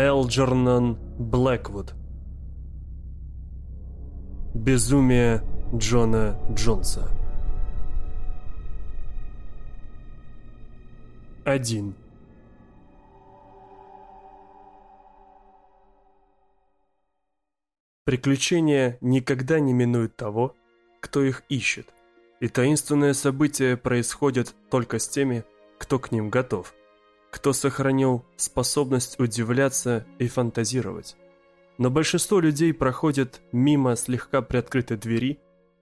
Элджернон Блэквуд. Безумие Джона Джонса. 1 Приключения никогда не минуют того, кто их ищет, и таинственные события происходят только с теми, кто к ним готов, кто сохранил способность удивляться и фантазировать. Но большинство людей проходят мимо слегка приоткрытой двери,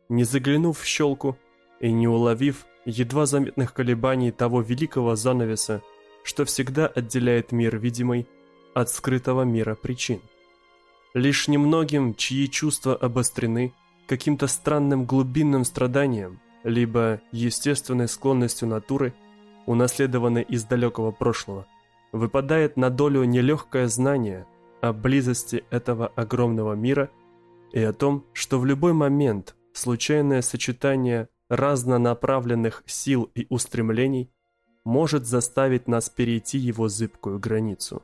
не заглянув в щелку и не уловив едва заметных колебаний того великого занавеса, что всегда отделяет мир видимый от скрытого мира причин. Лишь немногим, чьи чувства обострены каким-то странным глубинным страданием, либо естественной склонностью натуры – унаследованный из далекого прошлого, выпадает на долю нелегкое знание о близости этого огромного мира и о том, что в любой момент случайное сочетание разнонаправленных сил и устремлений может заставить нас перейти его зыбкую границу.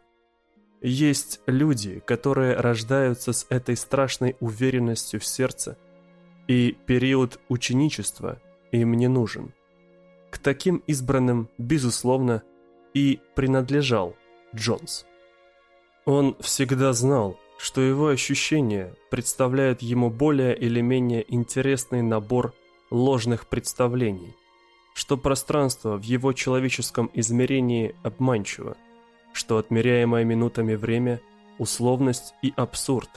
Есть люди, которые рождаются с этой страшной уверенностью в сердце, и период ученичества им не нужен – к таким избранным, безусловно, и принадлежал Джонс. Он всегда знал, что его ощущения представляют ему более или менее интересный набор ложных представлений, что пространство в его человеческом измерении обманчиво, что отмеряемое минутами время – условность и абсурд,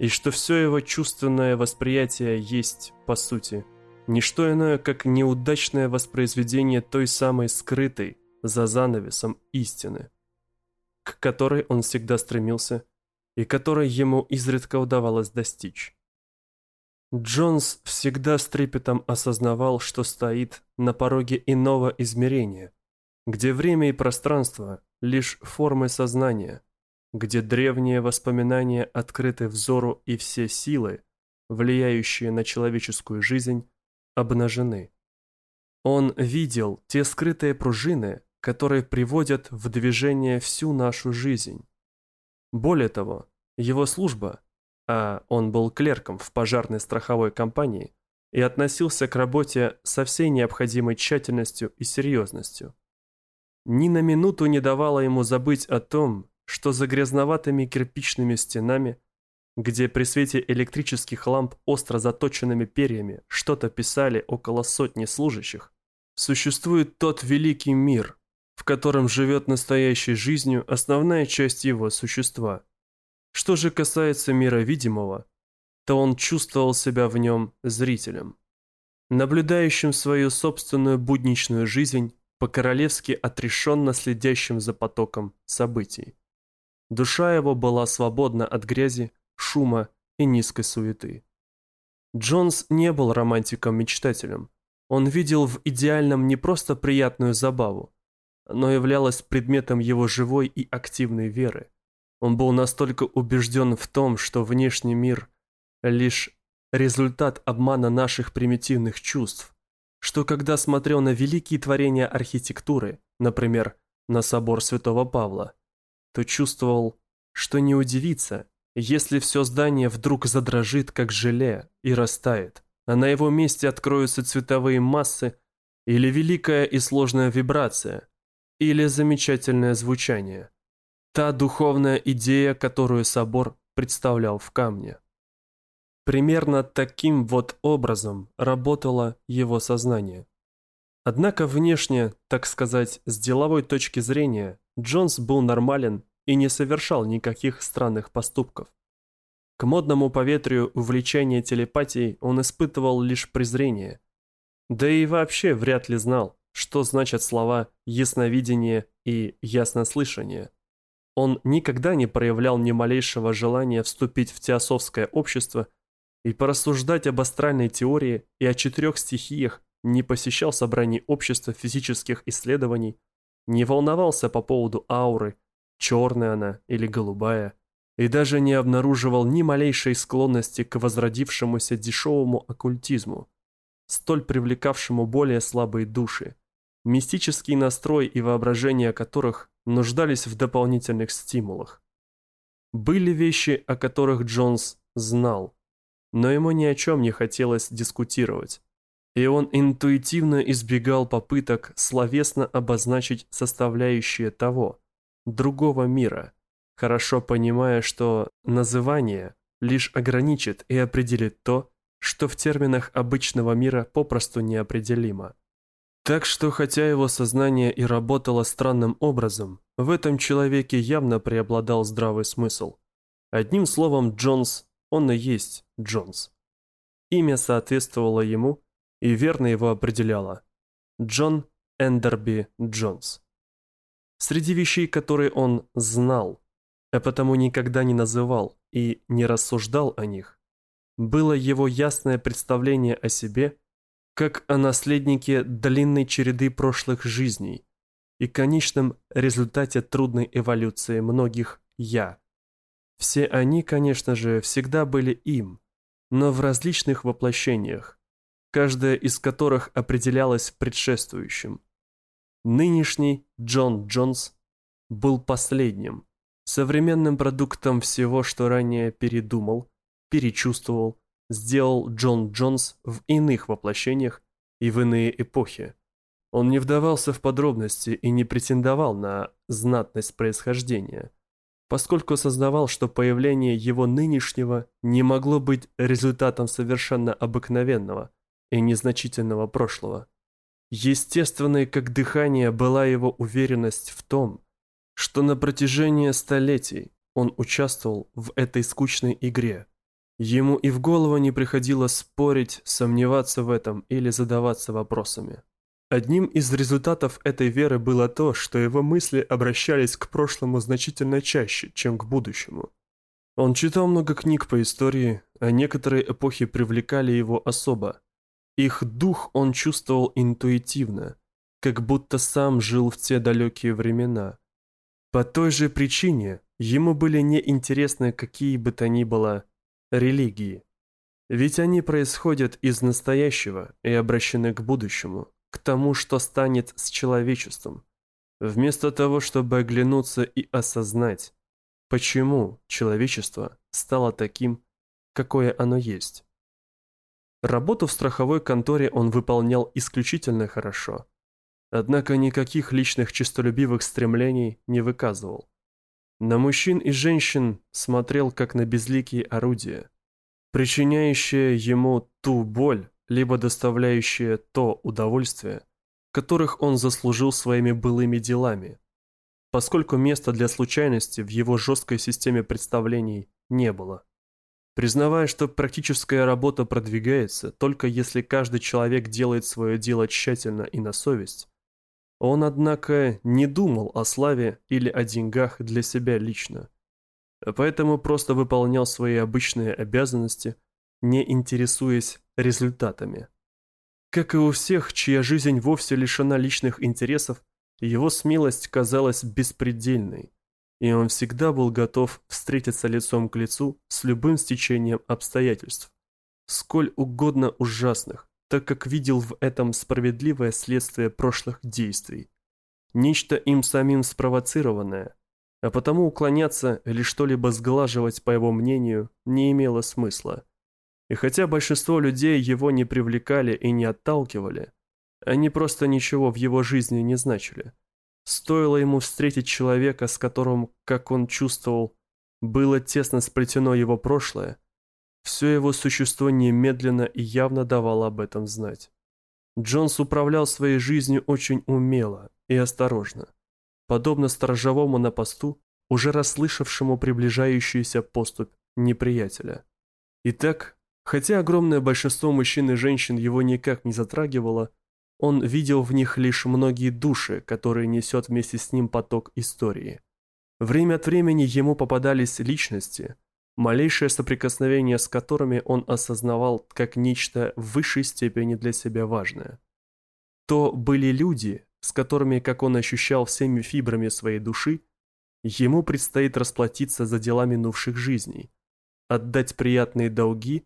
и что все его чувственное восприятие есть, по сути, – не что иное, как неудачное воспроизведение той самой скрытой за занавесом истины, к которой он всегда стремился и которой ему изредка удавалось достичь. Джонс всегда с трепетом осознавал, что стоит на пороге иного измерения, где время и пространство – лишь формы сознания, где древние воспоминания открыты взору и все силы, влияющие на человеческую жизнь, обнажены. Он видел те скрытые пружины, которые приводят в движение всю нашу жизнь. Более того, его служба, а он был клерком в пожарной страховой компании и относился к работе со всей необходимой тщательностью и серьезностью, ни на минуту не давала ему забыть о том, что за грязноватыми кирпичными стенами где при свете электрических ламп остро заточенными перьями что-то писали около сотни служащих, существует тот великий мир, в котором живет настоящей жизнью основная часть его существа. Что же касается мира видимого, то он чувствовал себя в нем зрителем, наблюдающим свою собственную будничную жизнь по-королевски отрешенно следящим за потоком событий. Душа его была свободна от грязи, шума и низкой суеты. Джонс не был романтиком-мечтателем. Он видел в идеальном не просто приятную забаву, но являлось предметом его живой и активной веры. Он был настолько убежден в том, что внешний мир – лишь результат обмана наших примитивных чувств, что когда смотрел на великие творения архитектуры, например, на собор Святого Павла, то чувствовал, что не удивится, если все здание вдруг задрожит, как желе, и растает, а на его месте откроются цветовые массы, или великая и сложная вибрация, или замечательное звучание. Та духовная идея, которую собор представлял в камне. Примерно таким вот образом работало его сознание. Однако внешне, так сказать, с деловой точки зрения, Джонс был нормален и не совершал никаких странных поступков. К модному поветрию увлечения телепатией он испытывал лишь презрение. Да и вообще вряд ли знал, что значат слова «ясновидение» и «яснослышание». Он никогда не проявлял ни малейшего желания вступить в теософское общество и порассуждать об астральной теории и о четырех стихиях, не посещал собраний общества физических исследований, не волновался по поводу ауры, черная она или голубая, и даже не обнаруживал ни малейшей склонности к возродившемуся дешевому оккультизму, столь привлекавшему более слабые души, мистический настрой и воображение которых нуждались в дополнительных стимулах. Были вещи, о которых Джонс знал, но ему ни о чем не хотелось дискутировать, и он интуитивно избегал попыток словесно обозначить составляющие того, другого мира, хорошо понимая, что называние лишь ограничит и определит то, что в терминах обычного мира попросту неопределимо. Так что, хотя его сознание и работало странным образом, в этом человеке явно преобладал здравый смысл. Одним словом, Джонс, он и есть Джонс. Имя соответствовало ему и верно его определяло. Джон Эндерби Джонс. Среди вещей, которые он знал, а потому никогда не называл и не рассуждал о них, было его ясное представление о себе как о наследнике длинной череды прошлых жизней и конечном результате трудной эволюции многих «я». Все они, конечно же, всегда были им, но в различных воплощениях, каждая из которых определялась предшествующим. Нынешний Джон Джонс был последним, современным продуктом всего, что ранее передумал, перечувствовал, сделал Джон Джонс в иных воплощениях и в иные эпохи. Он не вдавался в подробности и не претендовал на знатность происхождения, поскольку осознавал, что появление его нынешнего не могло быть результатом совершенно обыкновенного и незначительного прошлого. Естественной, как дыхание, была его уверенность в том, что на протяжении столетий он участвовал в этой скучной игре, Ему и в голову не приходило спорить, сомневаться в этом или задаваться вопросами. Одним из результатов этой веры было то, что его мысли обращались к прошлому значительно чаще, чем к будущему. Он читал много книг по истории, а некоторые эпохи привлекали его особо. Их дух он чувствовал интуитивно, как будто сам жил в те далекие времена. По той же причине ему были неинтересны какие бы то ни было религии. Ведь они происходят из настоящего и обращены к будущему, к тому, что станет с человечеством, вместо того, чтобы оглянуться и осознать, почему человечество стало таким, какое оно есть. Работу в страховой конторе он выполнял исключительно хорошо, однако никаких личных честолюбивых стремлений не выказывал. На мужчин и женщин смотрел как на безликие орудия, причиняющие ему ту боль, либо доставляющие то удовольствие, которых он заслужил своими былыми делами, поскольку места для случайности в его жесткой системе представлений не было. Признавая, что практическая работа продвигается только если каждый человек делает свое дело тщательно и на совесть, он, однако, не думал о славе или о деньгах для себя лично, а поэтому просто выполнял свои обычные обязанности, не интересуясь результатами. Как и у всех, чья жизнь вовсе лишена личных интересов, его смелость казалась беспредельной, и он всегда был готов встретиться лицом к лицу с любым стечением обстоятельств, сколь угодно ужасных, так как видел в этом справедливое следствие прошлых действий. Нечто им самим спровоцированное, а потому уклоняться или что-либо сглаживать, по его мнению, не имело смысла. И хотя большинство людей его не привлекали и не отталкивали, они просто ничего в его жизни не значили. Стоило ему встретить человека, с которым, как он чувствовал, было тесно сплетено его прошлое, все его существо немедленно и явно давало об этом знать. Джонс управлял своей жизнью очень умело и осторожно, подобно сторожевому на посту, уже расслышавшему приближающуюся поступь неприятеля. Итак, хотя огромное большинство мужчин и женщин его никак не затрагивало, он видел в них лишь многие души, которые несет вместе с ним поток истории. Время от времени ему попадались личности – малейшее соприкосновение с которыми он осознавал как нечто в высшей степени для себя важное. То были люди, с которыми, как он ощущал всеми фибрами своей души, ему предстоит расплатиться за дела минувших жизней, отдать приятные долги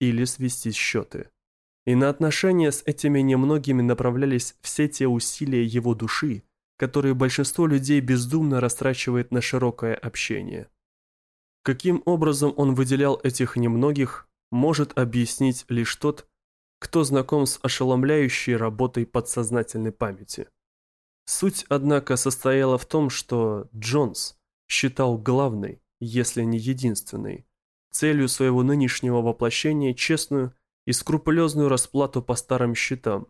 или свести счеты. И на отношения с этими немногими направлялись все те усилия его души, которые большинство людей бездумно растрачивает на широкое общение. Каким образом он выделял этих немногих, может объяснить лишь тот, кто знаком с ошеломляющей работой подсознательной памяти. Суть, однако, состояла в том, что Джонс считал главной, если не единственной, целью своего нынешнего воплощения честную и скрупулезную расплату по старым счетам.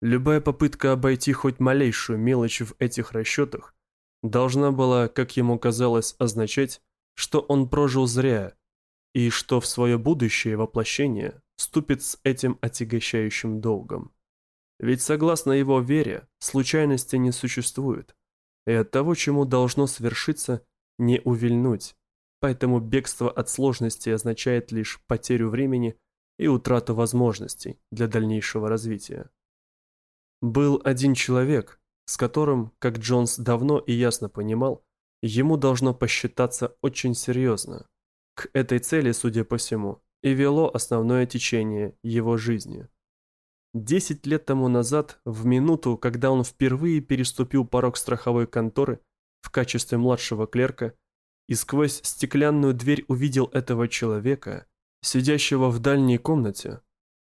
Любая попытка обойти хоть малейшую мелочь в этих расчетах должна была, как ему казалось, означать, что он прожил зря, и что в свое будущее воплощение ступит с этим отягощающим долгом. Ведь согласно его вере, случайности не существует, и от того, чему должно свершиться, не увильнуть. Поэтому бегство от сложности означает лишь потерю времени и утрату возможностей для дальнейшего развития. Был один человек, с которым, как Джонс давно и ясно понимал, ему должно посчитаться очень серьезно. К этой цели, судя по всему, и вело основное течение его жизни. Десять лет тому назад, в минуту, когда он впервые переступил порог страховой конторы в качестве младшего клерка и сквозь стеклянную дверь увидел этого человека, сидящего в дальней комнате,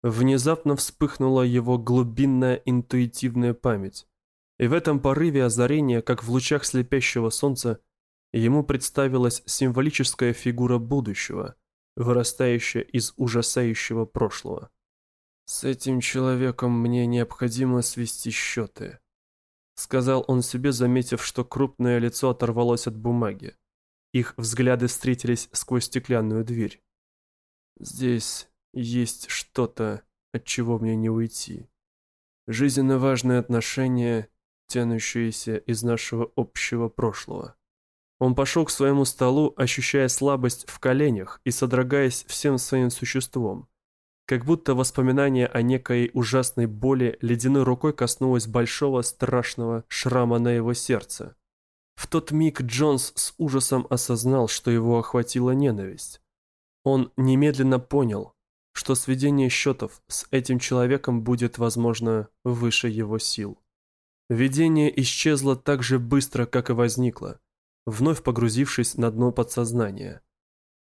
внезапно вспыхнула его глубинная интуитивная память. И в этом порыве озарения, как в лучах слепящего солнца, ему представилась символическая фигура будущего, вырастающая из ужасающего прошлого. «С этим человеком мне необходимо свести счеты», — сказал он себе, заметив, что крупное лицо оторвалось от бумаги. Их взгляды встретились сквозь стеклянную дверь. «Здесь есть что-то, от чего мне не уйти. Жизненно важные отношения, тянущиеся из нашего общего прошлого». Он пошел к своему столу, ощущая слабость в коленях и содрогаясь всем своим существом как будто воспоминание о некой ужасной боли ледяной рукой коснулось большого страшного шрама на его сердце. В тот миг Джонс с ужасом осознал, что его охватила ненависть. Он немедленно понял, что сведение счетов с этим человеком будет, возможно, выше его сил. Видение исчезло так же быстро, как и возникло, вновь погрузившись на дно подсознания.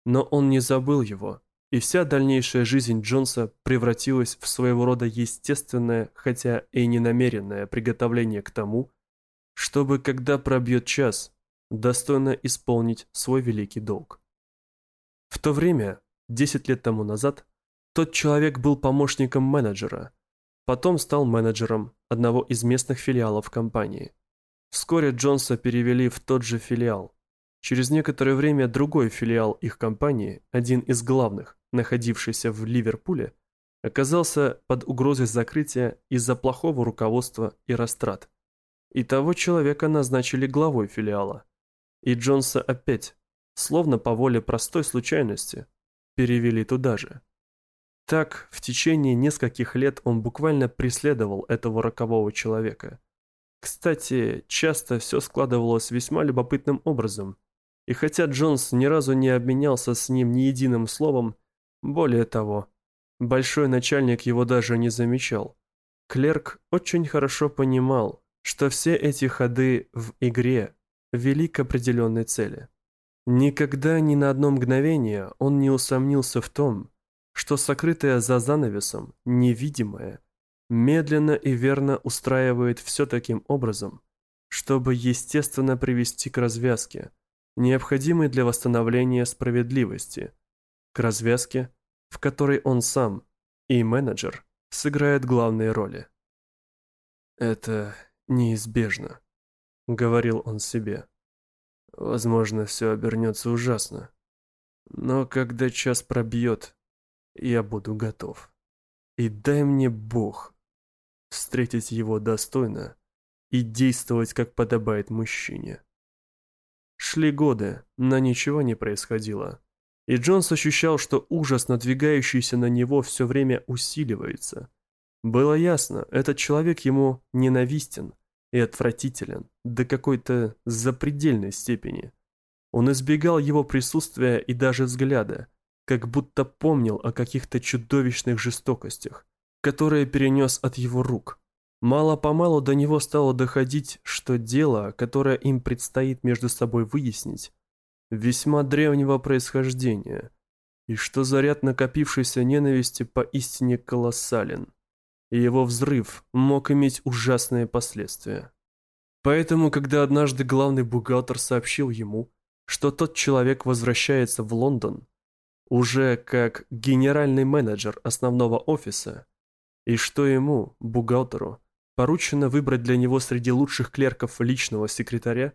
Но он не забыл его, и вся дальнейшая жизнь Джонса превратилась в своего рода естественное, хотя и ненамеренное приготовление к тому, чтобы, когда пробьет час, достойно исполнить свой великий долг. В то время, 10 лет тому назад, тот человек был помощником менеджера, потом стал менеджером одного из местных филиалов компании. Вскоре Джонса перевели в тот же филиал. Через некоторое время другой филиал их компании, один из главных, находившийся в Ливерпуле, оказался под угрозой закрытия из-за плохого руководства и растрат. И того человека назначили главой филиала. И Джонса опять, словно по воле простой случайности, перевели туда же. Так, в течение нескольких лет он буквально преследовал этого рокового человека. Кстати, часто все складывалось весьма любопытным образом. И хотя Джонс ни разу не обменялся с ним ни единым словом, более того, большой начальник его даже не замечал. Клерк очень хорошо понимал, что все эти ходы в игре вели к определенной цели. Никогда ни на одно мгновение он не усомнился в том, что сокрытое за занавесом, невидимое, медленно и верно устраивает все таким образом, чтобы естественно привести к развязке, необходимой для восстановления справедливости – к развязке, в которой он сам и менеджер сыграют главные роли. «Это неизбежно», — говорил он себе. «Возможно, все обернется ужасно. Но когда час пробьет, я буду готов. И дай мне Бог встретить его достойно и действовать, как подобает мужчине». Шли годы, но ничего не происходило. И Джонс ощущал, что ужас, надвигающийся на него, все время усиливается. Было ясно, этот человек ему ненавистен и отвратителен до какой-то запредельной степени. Он избегал его присутствия и даже взгляда, как будто помнил о каких-то чудовищных жестокостях, которые перенес от его рук. Мало-помалу до него стало доходить, что дело, которое им предстоит между собой выяснить, весьма древнего происхождения, и что заряд накопившейся ненависти поистине колоссален, и его взрыв мог иметь ужасные последствия. Поэтому, когда однажды главный бухгалтер сообщил ему, что тот человек возвращается в Лондон, уже как генеральный менеджер основного офиса, и что ему, бухгалтеру, поручено выбрать для него среди лучших клерков личного секретаря,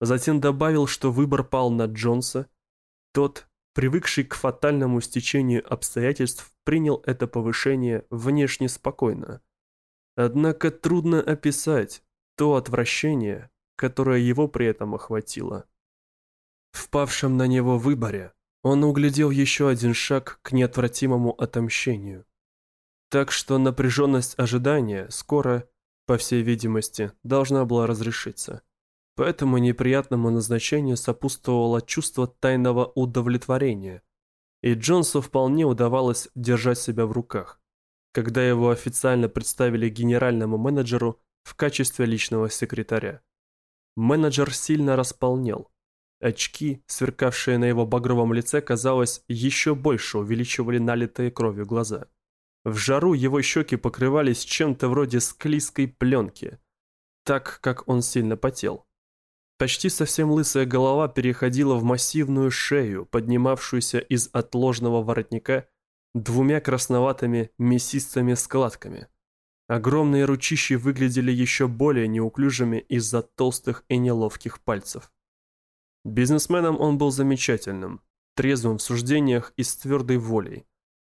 затем добавил, что выбор пал на Джонса, тот, привыкший к фатальному стечению обстоятельств, принял это повышение внешне спокойно. Однако трудно описать то отвращение, которое его при этом охватило. В павшем на него выборе он углядел еще один шаг к неотвратимому отомщению. Так что напряженность ожидания скоро, по всей видимости, должна была разрешиться. Поэтому неприятному назначению сопутствовало чувство тайного удовлетворения, и Джонсу вполне удавалось держать себя в руках, когда его официально представили генеральному менеджеру в качестве личного секретаря. Менеджер сильно располнел. Очки, сверкавшие на его багровом лице, казалось, еще больше увеличивали налитые кровью глаза. В жару его щеки покрывались чем-то вроде склизкой пленки, так как он сильно потел. Почти совсем лысая голова переходила в массивную шею, поднимавшуюся из отложного воротника двумя красноватыми мясистыми складками. Огромные ручищи выглядели еще более неуклюжими из-за толстых и неловких пальцев. Бизнесменом он был замечательным, трезвым в суждениях и с твердой волей,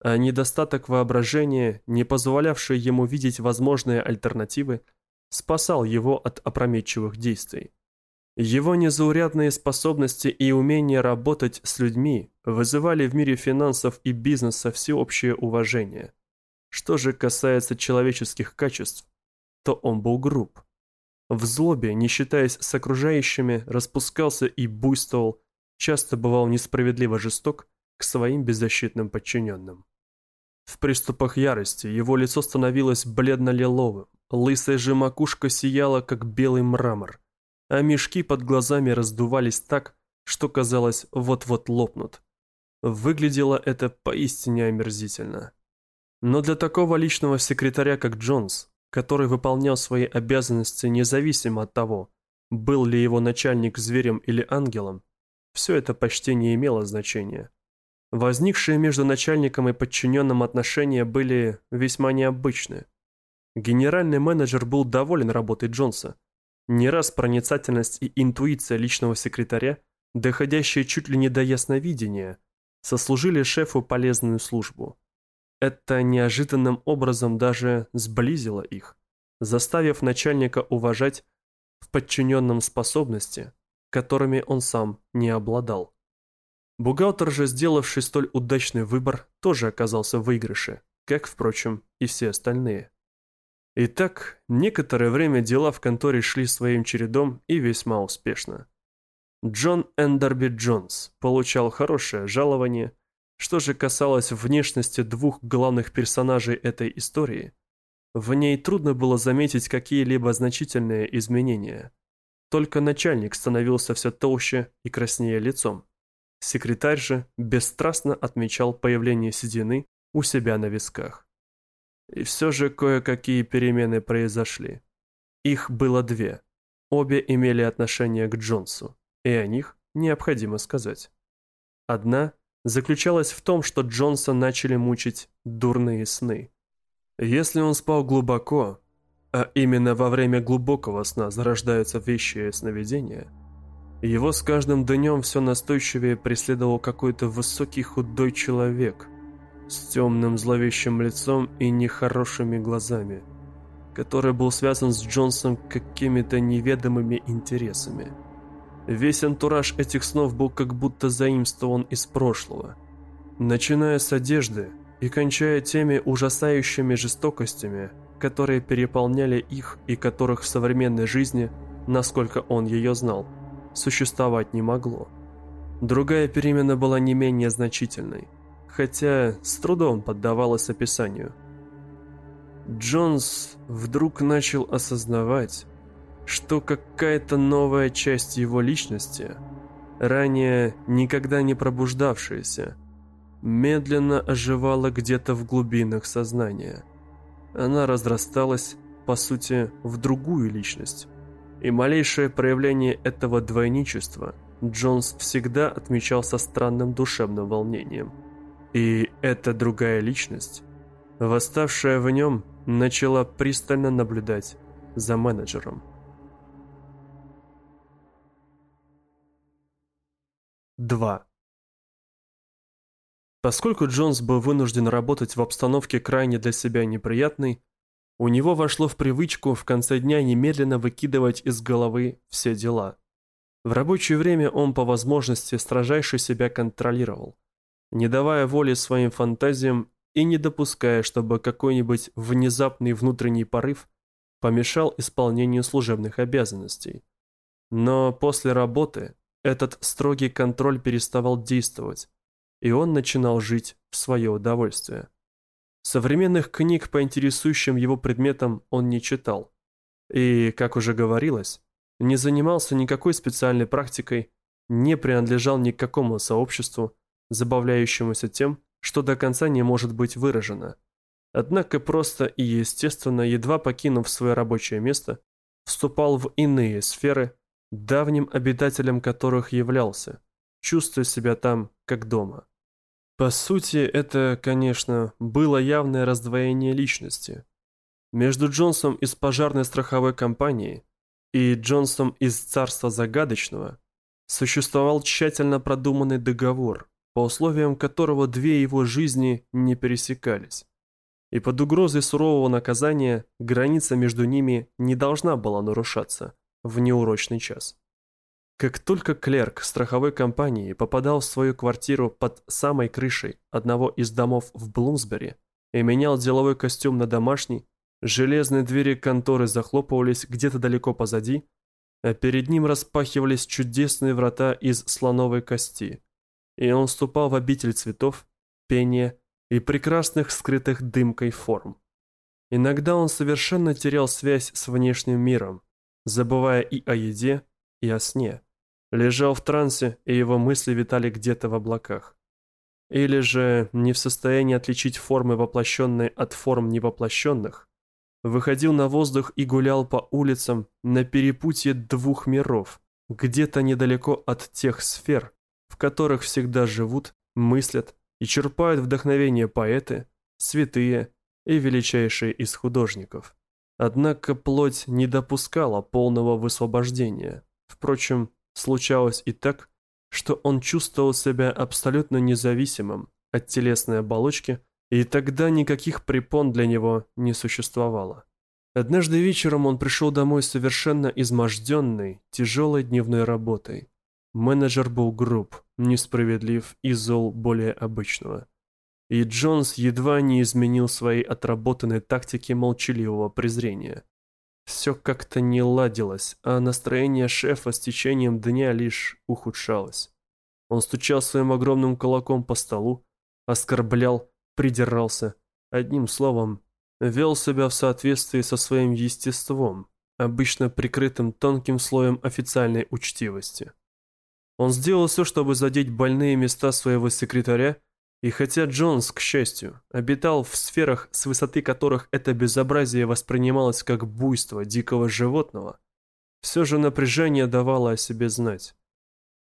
а недостаток воображения, не позволявший ему видеть возможные альтернативы, спасал его от опрометчивых действий. Его незаурядные способности и умение работать с людьми вызывали в мире финансов и бизнеса всеобщее уважение. Что же касается человеческих качеств, то он был груб. В злобе, не считаясь с окружающими, распускался и буйствовал, часто бывал несправедливо жесток к своим беззащитным подчиненным. В приступах ярости его лицо становилось бледно-лиловым, лысая же макушка сияла, как белый мрамор, а мешки под глазами раздувались так, что казалось вот-вот лопнут. Выглядело это поистине омерзительно. Но для такого личного секретаря, как Джонс, который выполнял свои обязанности независимо от того, был ли его начальник зверем или ангелом, все это почти не имело значения. Возникшие между начальником и подчиненным отношения были весьма необычны. Генеральный менеджер был доволен работой Джонса, не раз проницательность и интуиция личного секретаря, доходящие чуть ли не до ясновидения, сослужили шефу полезную службу. Это неожиданным образом даже сблизило их, заставив начальника уважать в подчиненном способности, которыми он сам не обладал. Бухгалтер же, сделавший столь удачный выбор, тоже оказался в выигрыше, как, впрочем, и все остальные. Итак, некоторое время дела в конторе шли своим чередом и весьма успешно. Джон Эндерби Джонс получал хорошее жалование. Что же касалось внешности двух главных персонажей этой истории, в ней трудно было заметить какие-либо значительные изменения. Только начальник становился все толще и краснее лицом. Секретарь же бесстрастно отмечал появление седины у себя на висках. И все же кое-какие перемены произошли. Их было две. Обе имели отношение к Джонсу, и о них необходимо сказать. Одна заключалась в том, что Джонса начали мучить дурные сны. Если он спал глубоко, а именно во время глубокого сна зарождаются вещи и сновидения, его с каждым днем все настойчивее преследовал какой-то высокий худой человек, с темным зловещим лицом и нехорошими глазами, который был связан с Джонсом какими-то неведомыми интересами. Весь антураж этих снов был как будто заимствован из прошлого, начиная с одежды и кончая теми ужасающими жестокостями, которые переполняли их и которых в современной жизни, насколько он ее знал, существовать не могло. Другая перемена была не менее значительной – хотя с трудом поддавалось описанию. Джонс вдруг начал осознавать, что какая-то новая часть его личности ранее никогда не пробуждавшаяся, медленно оживала где-то в глубинах сознания. Она разрасталась, по сути, в другую личность. И малейшее проявление этого двойничества Джонс всегда отмечал со странным душевным волнением. И эта другая личность, восставшая в нем, начала пристально наблюдать за менеджером. 2. Поскольку Джонс был вынужден работать в обстановке крайне для себя неприятной, у него вошло в привычку в конце дня немедленно выкидывать из головы все дела. В рабочее время он по возможности строжайше себя контролировал, не давая воли своим фантазиям и не допуская, чтобы какой-нибудь внезапный внутренний порыв помешал исполнению служебных обязанностей. Но после работы этот строгий контроль переставал действовать, и он начинал жить в свое удовольствие. Современных книг по интересующим его предметам он не читал. И, как уже говорилось, не занимался никакой специальной практикой, не принадлежал ни к какому сообществу, забавляющемуся тем, что до конца не может быть выражено. Однако просто и естественно, едва покинув свое рабочее место, вступал в иные сферы, давним обитателем которых являлся, чувствуя себя там как дома. По сути, это, конечно, было явное раздвоение личности. Между Джонсом из пожарной страховой компании и Джонсом из Царства Загадочного существовал тщательно продуманный договор, по условиям которого две его жизни не пересекались. И под угрозой сурового наказания граница между ними не должна была нарушаться в неурочный час. Как только клерк страховой компании попадал в свою квартиру под самой крышей одного из домов в Блумсбери и менял деловой костюм на домашний, железные двери конторы захлопывались где-то далеко позади, а перед ним распахивались чудесные врата из слоновой кости, и он вступал в обитель цветов, пения и прекрасных скрытых дымкой форм. Иногда он совершенно терял связь с внешним миром, забывая и о еде, и о сне лежал в трансе, и его мысли витали где-то в облаках. Или же, не в состоянии отличить формы воплощенные от форм невоплощенных, выходил на воздух и гулял по улицам на перепутье двух миров, где-то недалеко от тех сфер, которых всегда живут, мыслят и черпают вдохновение поэты, святые и величайшие из художников. Однако плоть не допускала полного высвобождения. Впрочем, Случалось и так, что он чувствовал себя абсолютно независимым от телесной оболочки, и тогда никаких препон для него не существовало. Однажды вечером он пришел домой совершенно изможденный, тяжелой дневной работой. Менеджер был груб, несправедлив и зол более обычного. И Джонс едва не изменил своей отработанной тактики молчаливого презрения. Все как-то не ладилось, а настроение шефа с течением дня лишь ухудшалось. Он стучал своим огромным кулаком по столу, оскорблял, придирался, одним словом, вел себя в соответствии со своим естеством, обычно прикрытым тонким слоем официальной учтивости. Он сделал все, чтобы задеть больные места своего секретаря и хотя Джонс, к счастью, обитал в сферах, с высоты которых это безобразие воспринималось как буйство дикого животного, все же напряжение давало о себе знать.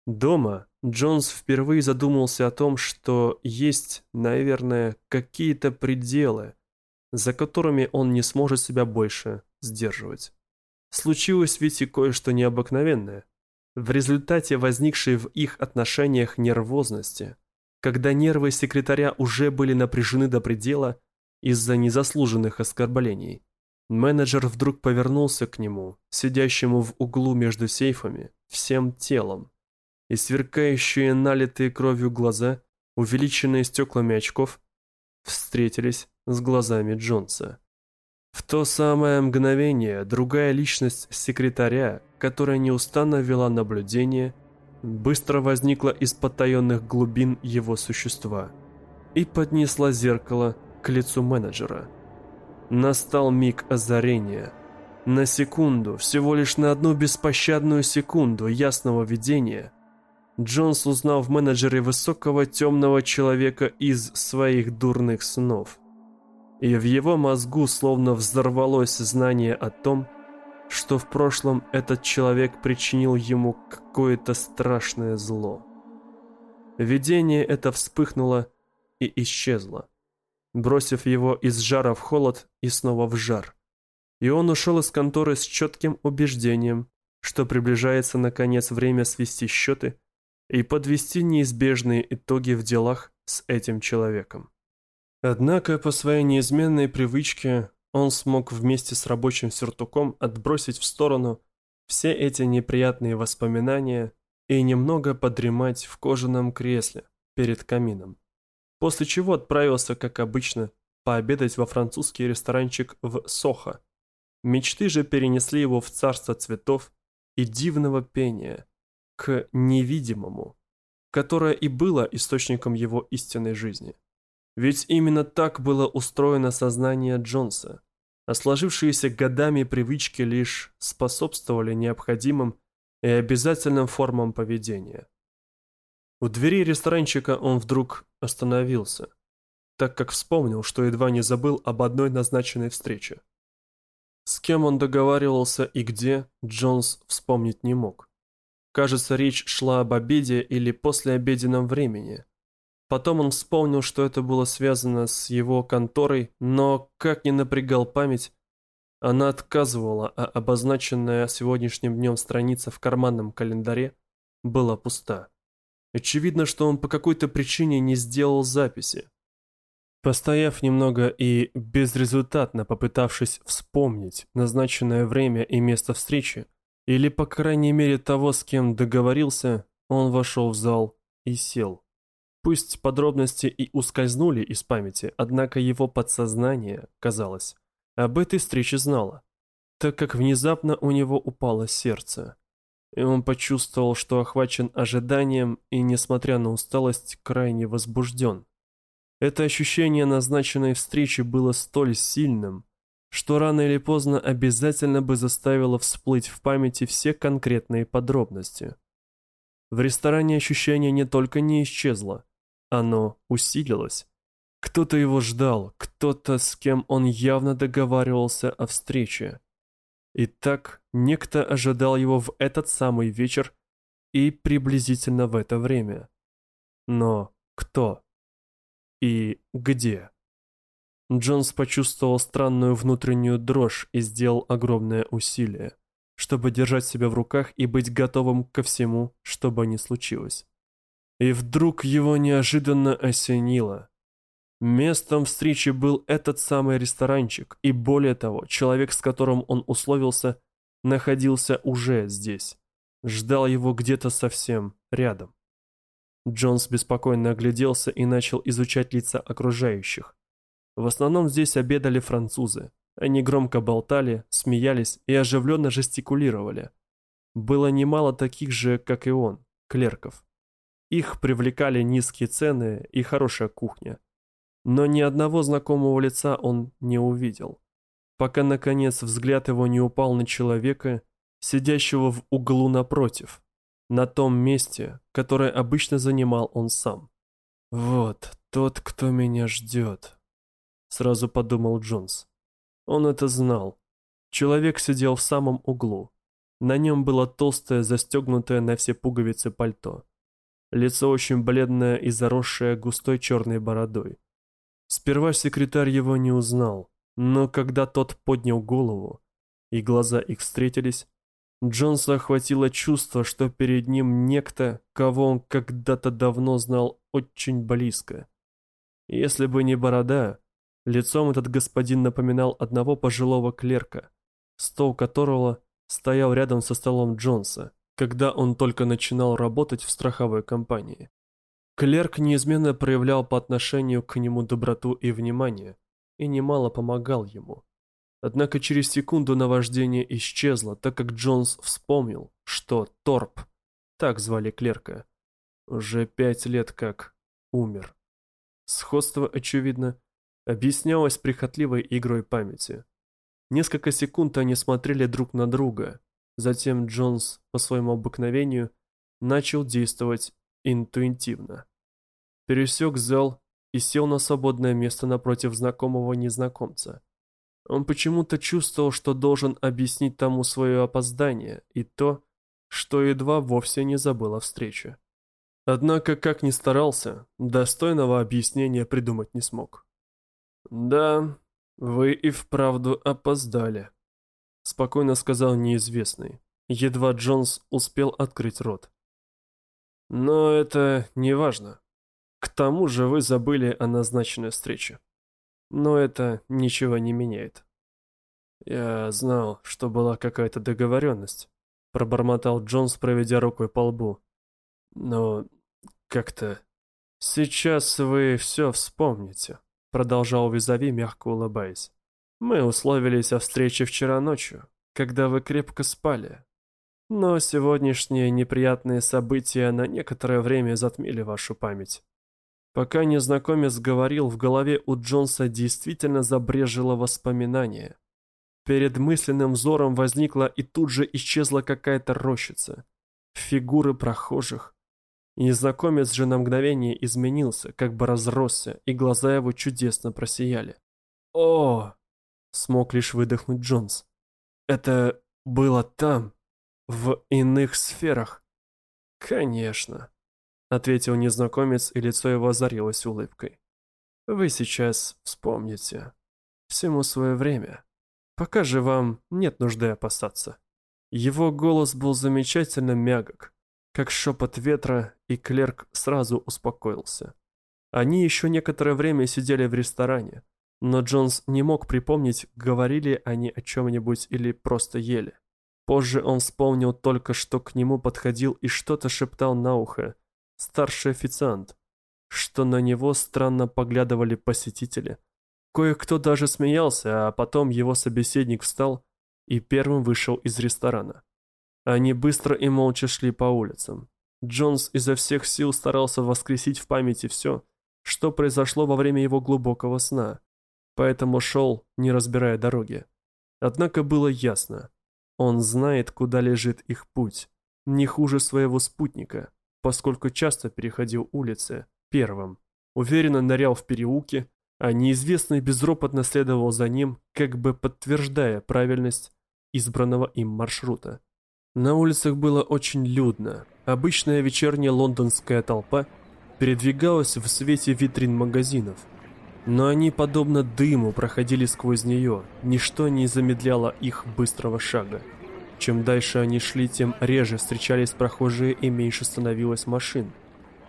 Дома Джонс впервые задумался о том, что есть, наверное, какие-то пределы, за которыми он не сможет себя больше сдерживать. Случилось ведь и кое-что необыкновенное. В результате возникшей в их отношениях нервозности – когда нервы секретаря уже были напряжены до предела из-за незаслуженных оскорблений. Менеджер вдруг повернулся к нему, сидящему в углу между сейфами, всем телом, и сверкающие налитые кровью глаза, увеличенные стеклами очков, встретились с глазами Джонса. В то самое мгновение другая личность секретаря, которая неустанно вела наблюдение, быстро возникла из потаенных глубин его существа и поднесла зеркало к лицу менеджера. Настал миг озарения. На секунду, всего лишь на одну беспощадную секунду ясного видения, Джонс узнал в менеджере высокого темного человека из своих дурных снов. И в его мозгу словно взорвалось знание о том, что в прошлом этот человек причинил ему какое-то страшное зло. Видение это вспыхнуло и исчезло, бросив его из жара в холод и снова в жар. И он ушел из конторы с четким убеждением, что приближается наконец время свести счеты и подвести неизбежные итоги в делах с этим человеком. Однако по своей неизменной привычке он смог вместе с рабочим сюртуком отбросить в сторону все эти неприятные воспоминания и немного подремать в кожаном кресле перед камином. После чего отправился, как обычно, пообедать во французский ресторанчик в Сохо. Мечты же перенесли его в царство цветов и дивного пения, к невидимому, которое и было источником его истинной жизни. Ведь именно так было устроено сознание Джонса, а сложившиеся годами привычки лишь способствовали необходимым и обязательным формам поведения. У двери ресторанчика он вдруг остановился, так как вспомнил, что едва не забыл об одной назначенной встрече. С кем он договаривался и где, Джонс вспомнить не мог. Кажется, речь шла об обеде или послеобеденном времени. Потом он вспомнил, что это было связано с его конторой, но, как ни напрягал память, она отказывала, а обозначенная сегодняшним днем страница в карманном календаре была пуста. Очевидно, что он по какой-то причине не сделал записи. Постояв немного и безрезультатно попытавшись вспомнить назначенное время и место встречи, или по крайней мере того, с кем договорился, он вошел в зал и сел. Пусть подробности и ускользнули из памяти, однако его подсознание, казалось, об этой встрече знало, так как внезапно у него упало сердце. И он почувствовал, что охвачен ожиданием и, несмотря на усталость, крайне возбужден. Это ощущение назначенной встречи было столь сильным, что рано или поздно обязательно бы заставило всплыть в памяти все конкретные подробности. В ресторане ощущение не только не исчезло, оно усилилось. Кто-то его ждал, кто-то, с кем он явно договаривался о встрече. И так некто ожидал его в этот самый вечер и приблизительно в это время. Но кто? И где? Джонс почувствовал странную внутреннюю дрожь и сделал огромное усилие, чтобы держать себя в руках и быть готовым ко всему, что бы ни случилось. И вдруг его неожиданно осенило. Местом встречи был этот самый ресторанчик, и более того, человек, с которым он условился, находился уже здесь. Ждал его где-то совсем рядом. Джонс беспокойно огляделся и начал изучать лица окружающих. В основном здесь обедали французы. Они громко болтали, смеялись и оживленно жестикулировали. Было немало таких же, как и он, клерков. Их привлекали низкие цены и хорошая кухня. Но ни одного знакомого лица он не увидел, пока, наконец, взгляд его не упал на человека, сидящего в углу напротив, на том месте, которое обычно занимал он сам. «Вот тот, кто меня ждет», — сразу подумал Джонс. Он это знал. Человек сидел в самом углу. На нем было толстое, застегнутое на все пуговицы пальто. Лицо очень бледное и заросшее густой черной бородой. Сперва секретарь его не узнал, но когда тот поднял голову, и глаза их встретились, Джонса охватило чувство, что перед ним некто, кого он когда-то давно знал очень близко. Если бы не борода, лицом этот господин напоминал одного пожилого клерка, стол которого стоял рядом со столом Джонса когда он только начинал работать в страховой компании. Клерк неизменно проявлял по отношению к нему доброту и внимание, и немало помогал ему. Однако через секунду наваждение исчезло, так как Джонс вспомнил, что Торп, так звали клерка, уже пять лет как умер. Сходство, очевидно, объяснялось прихотливой игрой памяти. Несколько секунд они смотрели друг на друга, Затем Джонс, по своему обыкновению, начал действовать интуитивно. Пересек зал и сел на свободное место напротив знакомого незнакомца. Он почему-то чувствовал, что должен объяснить тому свое опоздание и то, что едва вовсе не забыл о встрече. Однако, как ни старался, достойного объяснения придумать не смог. «Да, вы и вправду опоздали», — спокойно сказал неизвестный. Едва Джонс успел открыть рот. «Но это не важно. К тому же вы забыли о назначенной встрече. Но это ничего не меняет». «Я знал, что была какая-то договоренность», — пробормотал Джонс, проведя рукой по лбу. «Но как-то...» «Сейчас вы все вспомните», — продолжал Визави, мягко улыбаясь. «Мы условились о встрече вчера ночью, когда вы крепко спали. Но сегодняшние неприятные события на некоторое время затмили вашу память. Пока незнакомец говорил, в голове у Джонса действительно забрежило воспоминание. Перед мысленным взором возникла и тут же исчезла какая-то рощица. Фигуры прохожих. Незнакомец же на мгновение изменился, как бы разросся, и глаза его чудесно просияли. «О!» — смог лишь выдохнуть Джонс. «Это было там, в иных сферах?» «Конечно», — ответил незнакомец, и лицо его озарилось улыбкой. «Вы сейчас вспомните. Всему свое время. Пока же вам нет нужды опасаться». Его голос был замечательно мягок, как шепот ветра, и клерк сразу успокоился. Они еще некоторое время сидели в ресторане, но Джонс не мог припомнить, говорили они о чем-нибудь или просто ели. Позже он вспомнил только, что к нему подходил и что-то шептал на ухо. Старший официант. Что на него странно поглядывали посетители. Кое-кто даже смеялся, а потом его собеседник встал и первым вышел из ресторана. Они быстро и молча шли по улицам. Джонс изо всех сил старался воскресить в памяти все, что произошло во время его глубокого сна, поэтому шел, не разбирая дороги. Однако было ясно, он знает, куда лежит их путь, не хуже своего спутника, поскольку часто переходил улицы первым, уверенно нырял в переулки, а неизвестный безропотно следовал за ним, как бы подтверждая правильность избранного им маршрута. На улицах было очень людно. Обычная вечерняя лондонская толпа передвигалась в свете витрин магазинов. Но они, подобно дыму, проходили сквозь нее, ничто не замедляло их быстрого шага. Чем дальше они шли, тем реже встречались прохожие и меньше становилось машин.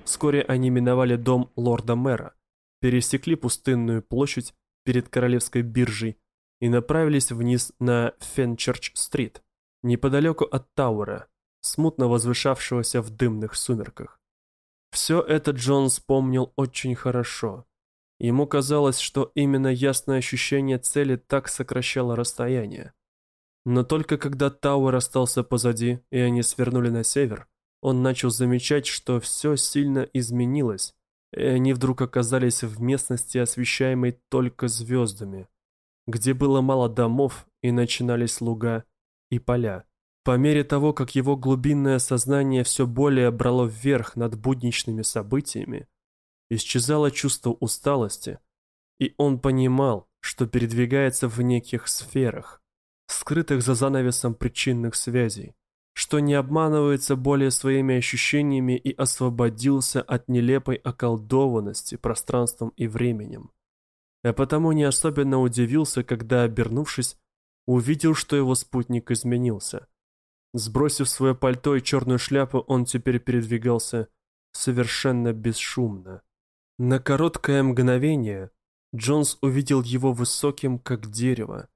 Вскоре они миновали дом лорда-мэра, пересекли пустынную площадь перед Королевской биржей и направились вниз на Фенчерч-стрит, неподалеку от Тауэра, смутно возвышавшегося в дымных сумерках. Все это Джон вспомнил очень хорошо. Ему казалось, что именно ясное ощущение цели так сокращало расстояние. Но только когда Тауэр остался позади, и они свернули на север, он начал замечать, что все сильно изменилось, и они вдруг оказались в местности, освещаемой только звездами, где было мало домов и начинались луга и поля. По мере того, как его глубинное сознание все более брало вверх над будничными событиями, исчезало чувство усталости, и он понимал, что передвигается в неких сферах, скрытых за занавесом причинных связей, что не обманывается более своими ощущениями и освободился от нелепой околдованности пространством и временем. А потому не особенно удивился, когда, обернувшись, увидел, что его спутник изменился. Сбросив свое пальто и черную шляпу, он теперь передвигался совершенно бесшумно. На короткое мгновение Джонс увидел его высоким, как дерево,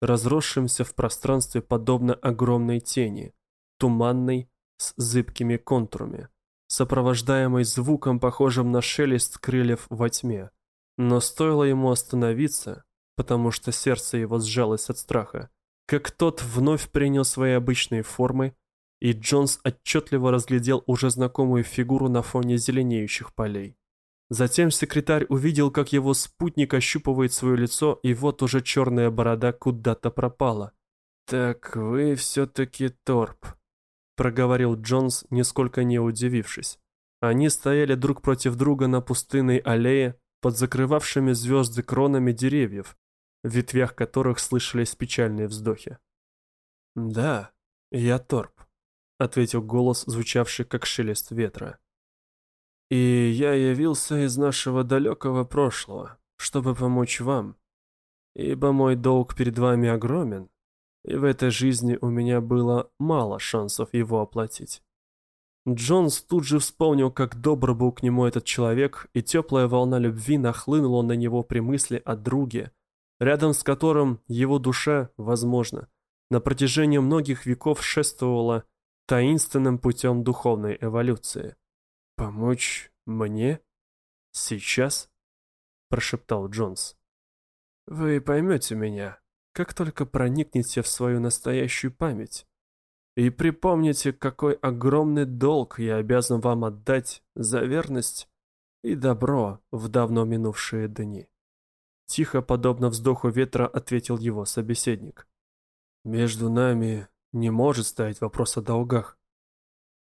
разросшимся в пространстве подобно огромной тени, туманной, с зыбкими контурами, сопровождаемой звуком, похожим на шелест крыльев во тьме. Но стоило ему остановиться, потому что сердце его сжалось от страха, как тот вновь принял свои обычные формы, и Джонс отчетливо разглядел уже знакомую фигуру на фоне зеленеющих полей. Затем секретарь увидел, как его спутник ощупывает свое лицо, и вот уже черная борода куда-то пропала. «Так вы все-таки Торп», проговорил Джонс, нисколько не удивившись. Они стояли друг против друга на пустынной аллее под закрывавшими звезды кронами деревьев, в ветвях которых слышались печальные вздохи. «Да, я Торп», — ответил голос, звучавший как шелест ветра. «И я явился из нашего далекого прошлого, чтобы помочь вам, ибо мой долг перед вами огромен, и в этой жизни у меня было мало шансов его оплатить. Джонс тут же вспомнил, как добр был к нему этот человек, и теплая волна любви нахлынула на него при мысли о друге, рядом с которым его душа, возможно, на протяжении многих веков шествовала таинственным путем духовной эволюции. «Помочь мне? Сейчас?» – прошептал Джонс. «Вы поймете меня, как только проникнете в свою настоящую память. И припомните, какой огромный долг я обязан вам отдать за верность и добро в давно минувшие дни. Тихо, подобно вздоху ветра, ответил его собеседник. «Между нами не может стоять вопрос о долгах», —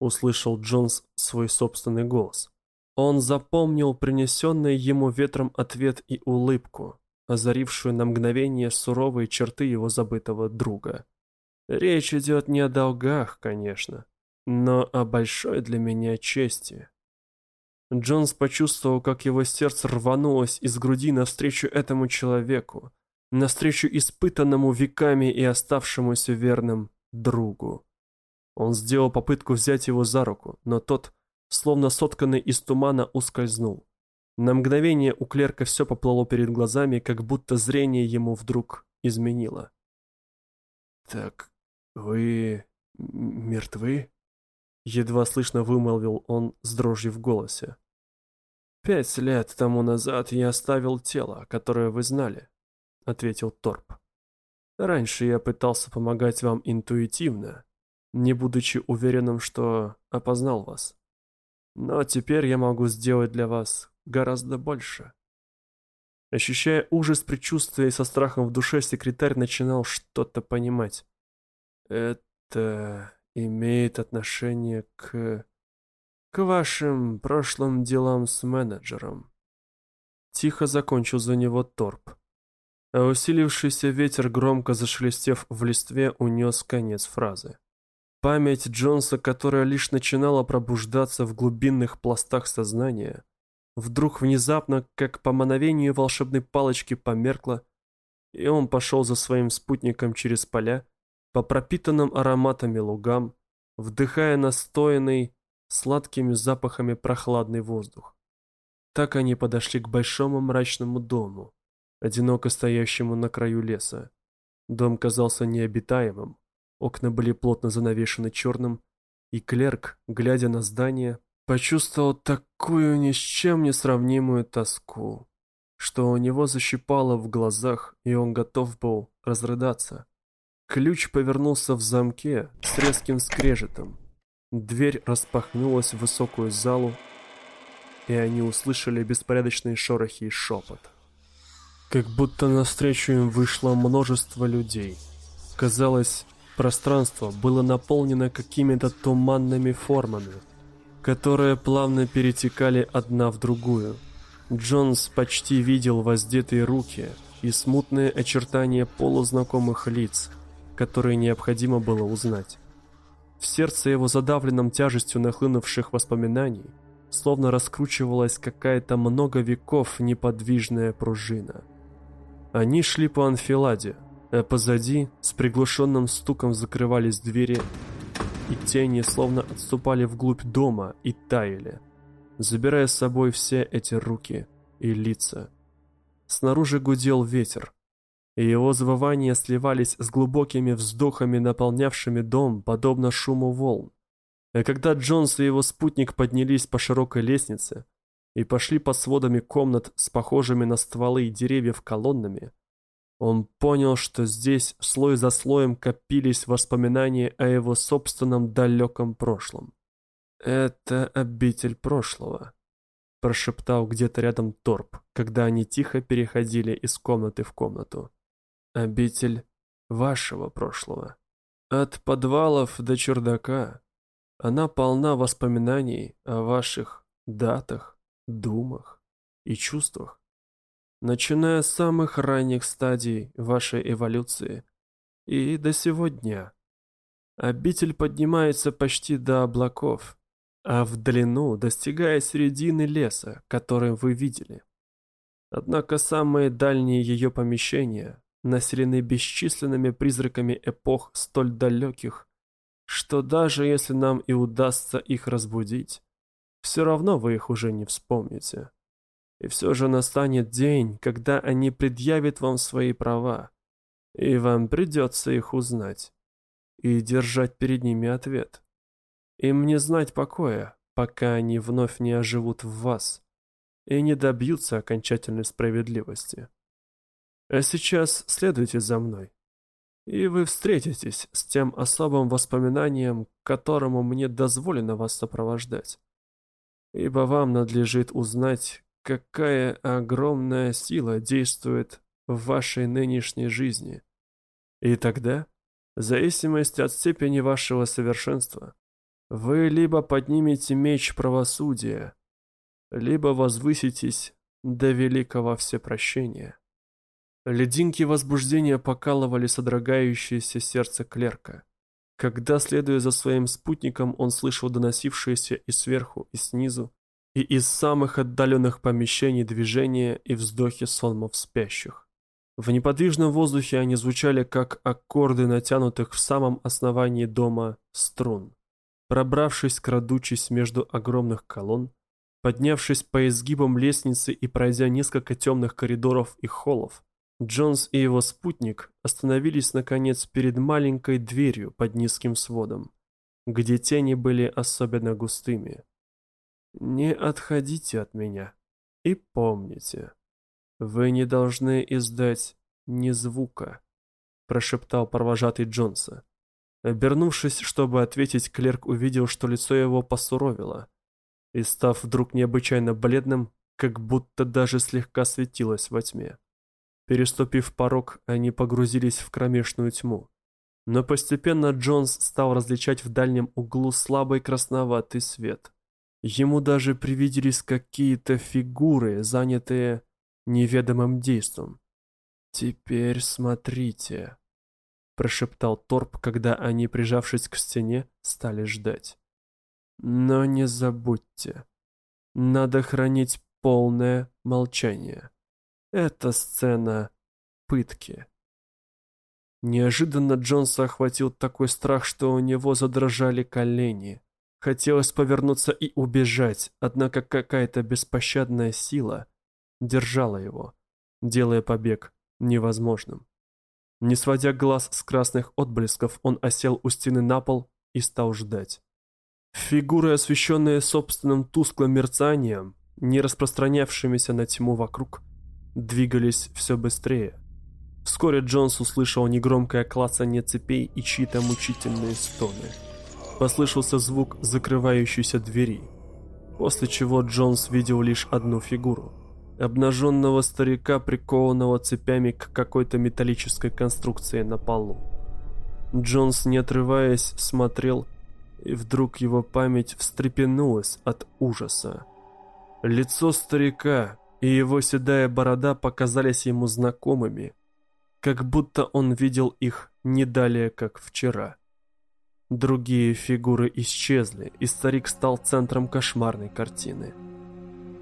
услышал Джонс свой собственный голос. Он запомнил принесенный ему ветром ответ и улыбку, озарившую на мгновение суровые черты его забытого друга. Речь идет не о долгах, конечно, но о большой для меня чести. Джонс почувствовал, как его сердце рванулось из груди навстречу этому человеку, навстречу испытанному веками и оставшемуся верным другу. Он сделал попытку взять его за руку, но тот, словно сотканный из тумана, ускользнул. На мгновение у клерка все поплыло перед глазами, как будто зрение ему вдруг изменило. «Так вы мертвы?» Едва слышно вымолвил он с дрожью в голосе. «Пять лет тому назад я оставил тело, которое вы знали», — ответил Торп. «Раньше я пытался помогать вам интуитивно, не будучи уверенным, что опознал вас. Но теперь я могу сделать для вас гораздо больше. Ощущая ужас предчувствия и со страхом в душе, секретарь начинал что-то понимать. Это имеет отношение к... к вашим прошлым делам с менеджером. Тихо закончил за него торп. А усилившийся ветер, громко зашелестев в листве, унес конец фразы. Память Джонса, которая лишь начинала пробуждаться в глубинных пластах сознания, вдруг внезапно, как по мановению волшебной палочки, померкла, и он пошел за своим спутником через поля, по пропитанным ароматами лугам, вдыхая настоянный сладкими запахами прохладный воздух. Так они подошли к большому мрачному дому, одиноко стоящему на краю леса. Дом казался необитаемым, окна были плотно занавешены черным, и клерк, глядя на здание, почувствовал такую ни с чем не сравнимую тоску, что у него защипало в глазах, и он готов был разрыдаться. Ключ повернулся в замке с резким скрежетом. Дверь распахнулась в высокую залу, и они услышали беспорядочные шорохи и шепот. Как будто навстречу им вышло множество людей. Казалось, пространство было наполнено какими-то туманными формами – которые плавно перетекали одна в другую. Джонс почти видел воздетые руки и смутные очертания полузнакомых лиц, которые необходимо было узнать. В сердце его задавленном тяжестью нахлынувших воспоминаний словно раскручивалась какая-то много веков неподвижная пружина. Они шли по анфиладе, а позади с приглушенным стуком закрывались двери и тени словно отступали вглубь дома и таяли, забирая с собой все эти руки и лица. Снаружи гудел ветер, и его завывания сливались с глубокими вздохами, наполнявшими дом, подобно шуму волн. А когда Джонс и его спутник поднялись по широкой лестнице и пошли по сводами комнат с похожими на стволы деревьев колоннами, он понял, что здесь слой за слоем копились воспоминания о его собственном далеком прошлом. «Это обитель прошлого», — прошептал где-то рядом Торп, когда они тихо переходили из комнаты в комнату. «Обитель вашего прошлого. От подвалов до чердака, Она полна воспоминаний о ваших датах, думах и чувствах, начиная с самых ранних стадий вашей эволюции и до сего дня. Обитель поднимается почти до облаков, а в длину достигая середины леса, который вы видели. Однако самые дальние ее помещения населены бесчисленными призраками эпох столь далеких, что даже если нам и удастся их разбудить, все равно вы их уже не вспомните. И все же настанет день, когда они предъявят вам свои права, и вам придется их узнать и держать перед ними ответ. Им не знать покоя, пока они вновь не оживут в вас и не добьются окончательной справедливости. А сейчас следуйте за мной, и вы встретитесь с тем особым воспоминанием, которому мне дозволено вас сопровождать. Ибо вам надлежит узнать, какая огромная сила действует в вашей нынешней жизни. И тогда в зависимости от степени вашего совершенства, вы либо поднимете меч правосудия, либо возвыситесь до великого всепрощения. Лединки возбуждения покалывали содрогающееся сердце клерка. Когда, следуя за своим спутником, он слышал доносившиеся и сверху, и снизу, и из самых отдаленных помещений движения и вздохи сонмов спящих. В неподвижном воздухе они звучали как аккорды натянутых в самом основании дома струн. Пробравшись, крадучись между огромных колонн, поднявшись по изгибам лестницы и пройдя несколько темных коридоров и холлов, Джонс и его спутник остановились, наконец, перед маленькой дверью под низким сводом, где тени были особенно густыми. «Не отходите от меня и помните». «Вы не должны издать ни звука», — прошептал провожатый Джонса. Обернувшись, чтобы ответить, клерк увидел, что лицо его посуровило, и, став вдруг необычайно бледным, как будто даже слегка светилось во тьме. Переступив порог, они погрузились в кромешную тьму. Но постепенно Джонс стал различать в дальнем углу слабый красноватый свет. Ему даже привиделись какие-то фигуры, занятые неведомым действом. «Теперь смотрите», — прошептал Торп, когда они, прижавшись к стене, стали ждать. «Но не забудьте, надо хранить полное молчание. Это сцена пытки». Неожиданно Джонса охватил такой страх, что у него задрожали колени. Хотелось повернуться и убежать, однако какая-то беспощадная сила держала его, делая побег невозможным. Не сводя глаз с красных отблесков, он осел у стены на пол и стал ждать. Фигуры, освещенные собственным тусклым мерцанием, не распространявшимися на тьму вокруг, двигались все быстрее. Вскоре Джонс услышал негромкое клацание цепей и чьи-то мучительные стоны. Послышался звук закрывающейся двери, после чего Джонс видел лишь одну фигуру обнаженного старика, прикованного цепями к какой-то металлической конструкции на полу. Джонс, не отрываясь, смотрел, и вдруг его память встрепенулась от ужаса. Лицо старика и его седая борода показались ему знакомыми, как будто он видел их не далее, как вчера. Другие фигуры исчезли, и старик стал центром кошмарной картины.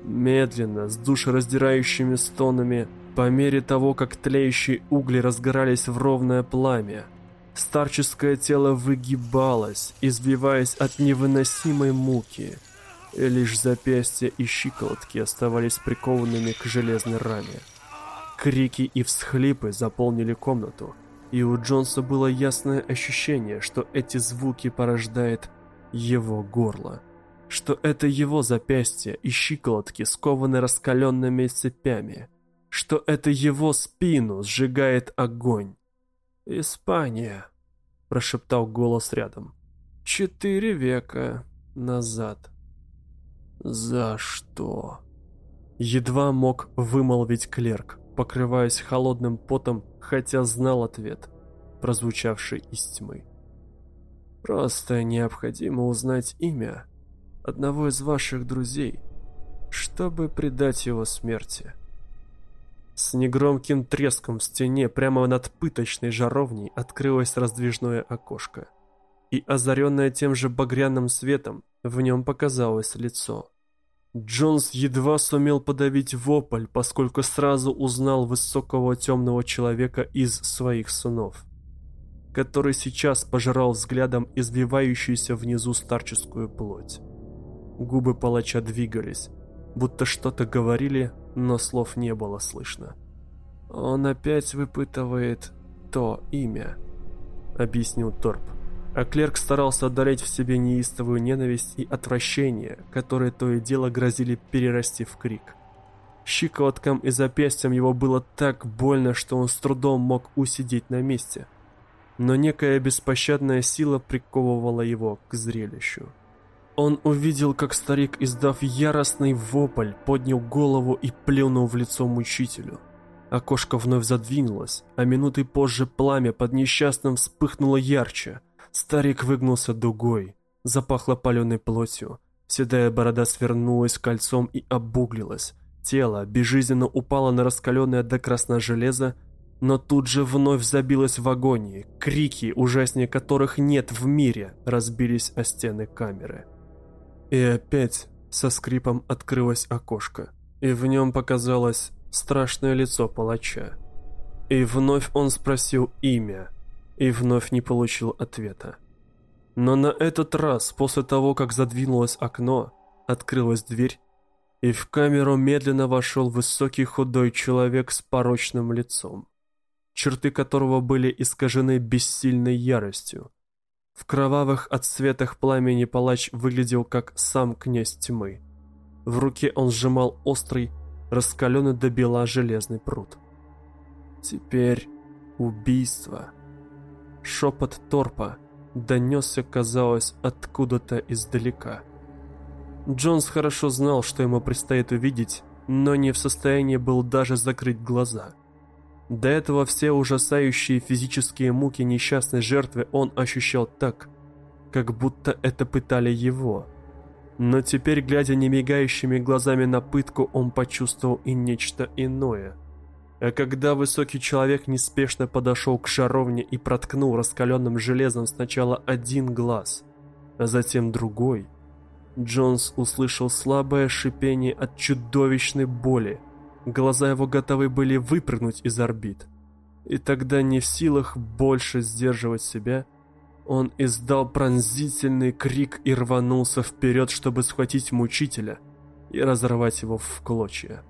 Медленно, с душераздирающими стонами, по мере того, как тлеющие угли разгорались в ровное пламя, старческое тело выгибалось, избиваясь от невыносимой муки, и лишь запястья и щиколотки оставались прикованными к железной раме. Крики и всхлипы заполнили комнату, и у Джонса было ясное ощущение, что эти звуки порождает его горло что это его запястья и щиколотки скованы раскаленными цепями, что это его спину сжигает огонь. «Испания», — прошептал голос рядом, — «четыре века назад». «За что?» Едва мог вымолвить клерк, покрываясь холодным потом, хотя знал ответ, прозвучавший из тьмы. Просто необходимо узнать имя одного из ваших друзей, чтобы предать его смерти. С негромким треском в стене прямо над пыточной жаровней открылось раздвижное окошко. И озаренное тем же багряным светом, в нем показалось лицо. Джонс едва сумел подавить вопль, поскольку сразу узнал высокого темного человека из своих сынов, который сейчас пожирал взглядом избивающуюся внизу старческую плоть. Губы палача двигались, будто что-то говорили, но слов не было слышно. «Он опять выпытывает то имя», — объяснил Торп. А клерк старался одолеть в себе неистовую ненависть и отвращение, которые то и дело грозили перерасти в крик. Щиколоткам и запястьям его было так больно, что он с трудом мог усидеть на месте. Но некая беспощадная сила приковывала его к зрелищу. Он увидел, как старик, издав яростный вопль, поднял голову и плюнул в лицо мучителю. Окошко вновь задвинулось, а минуты позже пламя под несчастным вспыхнуло ярче. Старик выгнулся дугой, запахло паленой плотью. Седая борода свернулась кольцом и обуглилась. Тело безжизненно упало на раскаленное до красна железо, но тут же вновь забилось в агонии. Крики, ужаснее которых нет в мире, разбились о стены камеры. И опять со скрипом открылось окошко, и в нем показалось страшное лицо палача. И вновь он спросил имя, и вновь не получил ответа. Но на этот раз, после того, как задвинулось окно, открылась дверь, и в камеру медленно вошел высокий худой человек с порочным лицом, черты которого были искажены бессильной яростью, в кровавых отсветах пламени палач выглядел как сам князь тьмы. В руке он сжимал острый, раскаленный до бела железный пруд. Теперь убийство. Шепот торпа донесся, казалось, откуда-то издалека. Джонс хорошо знал, что ему предстоит увидеть, но не в состоянии был даже закрыть глаза. До этого все ужасающие физические муки несчастной жертвы он ощущал так, как будто это пытали его. Но теперь, глядя немигающими глазами на пытку, он почувствовал и нечто иное. А когда высокий человек неспешно подошел к шаровне и проткнул раскаленным железом сначала один глаз, а затем другой, Джонс услышал слабое шипение от чудовищной боли, Глаза его готовы были выпрыгнуть из орбит. И тогда не в силах больше сдерживать себя, он издал пронзительный крик и рванулся вперед, чтобы схватить мучителя и разорвать его в клочья.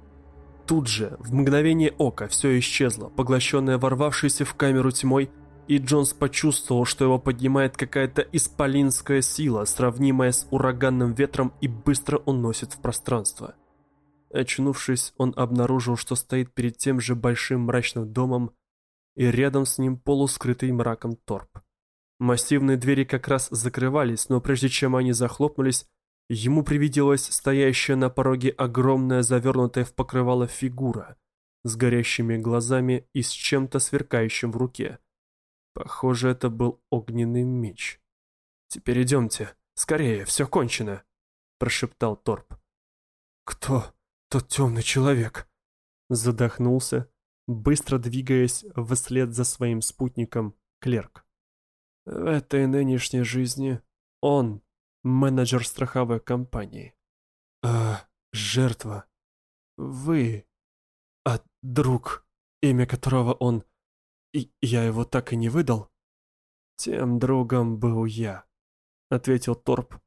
Тут же, в мгновение ока, все исчезло, поглощенное ворвавшейся в камеру тьмой, и Джонс почувствовал, что его поднимает какая-то исполинская сила, сравнимая с ураганным ветром, и быстро уносит в пространство. Очнувшись, он обнаружил, что стоит перед тем же большим мрачным домом, и рядом с ним полускрытый мраком торп. Массивные двери как раз закрывались, но прежде чем они захлопнулись, ему привиделась стоящая на пороге огромная завернутая в покрывало фигура с горящими глазами и с чем-то сверкающим в руке. Похоже, это был огненный меч. «Теперь идемте, скорее, все кончено», – прошептал Торп. «Кто?» тот темный человек!» Задохнулся, быстро двигаясь вслед за своим спутником, клерк. В этой нынешней жизни он менеджер страховой компании. А жертва. Вы. А друг, имя которого он... И я его так и не выдал? Тем другом был я, ответил Торп,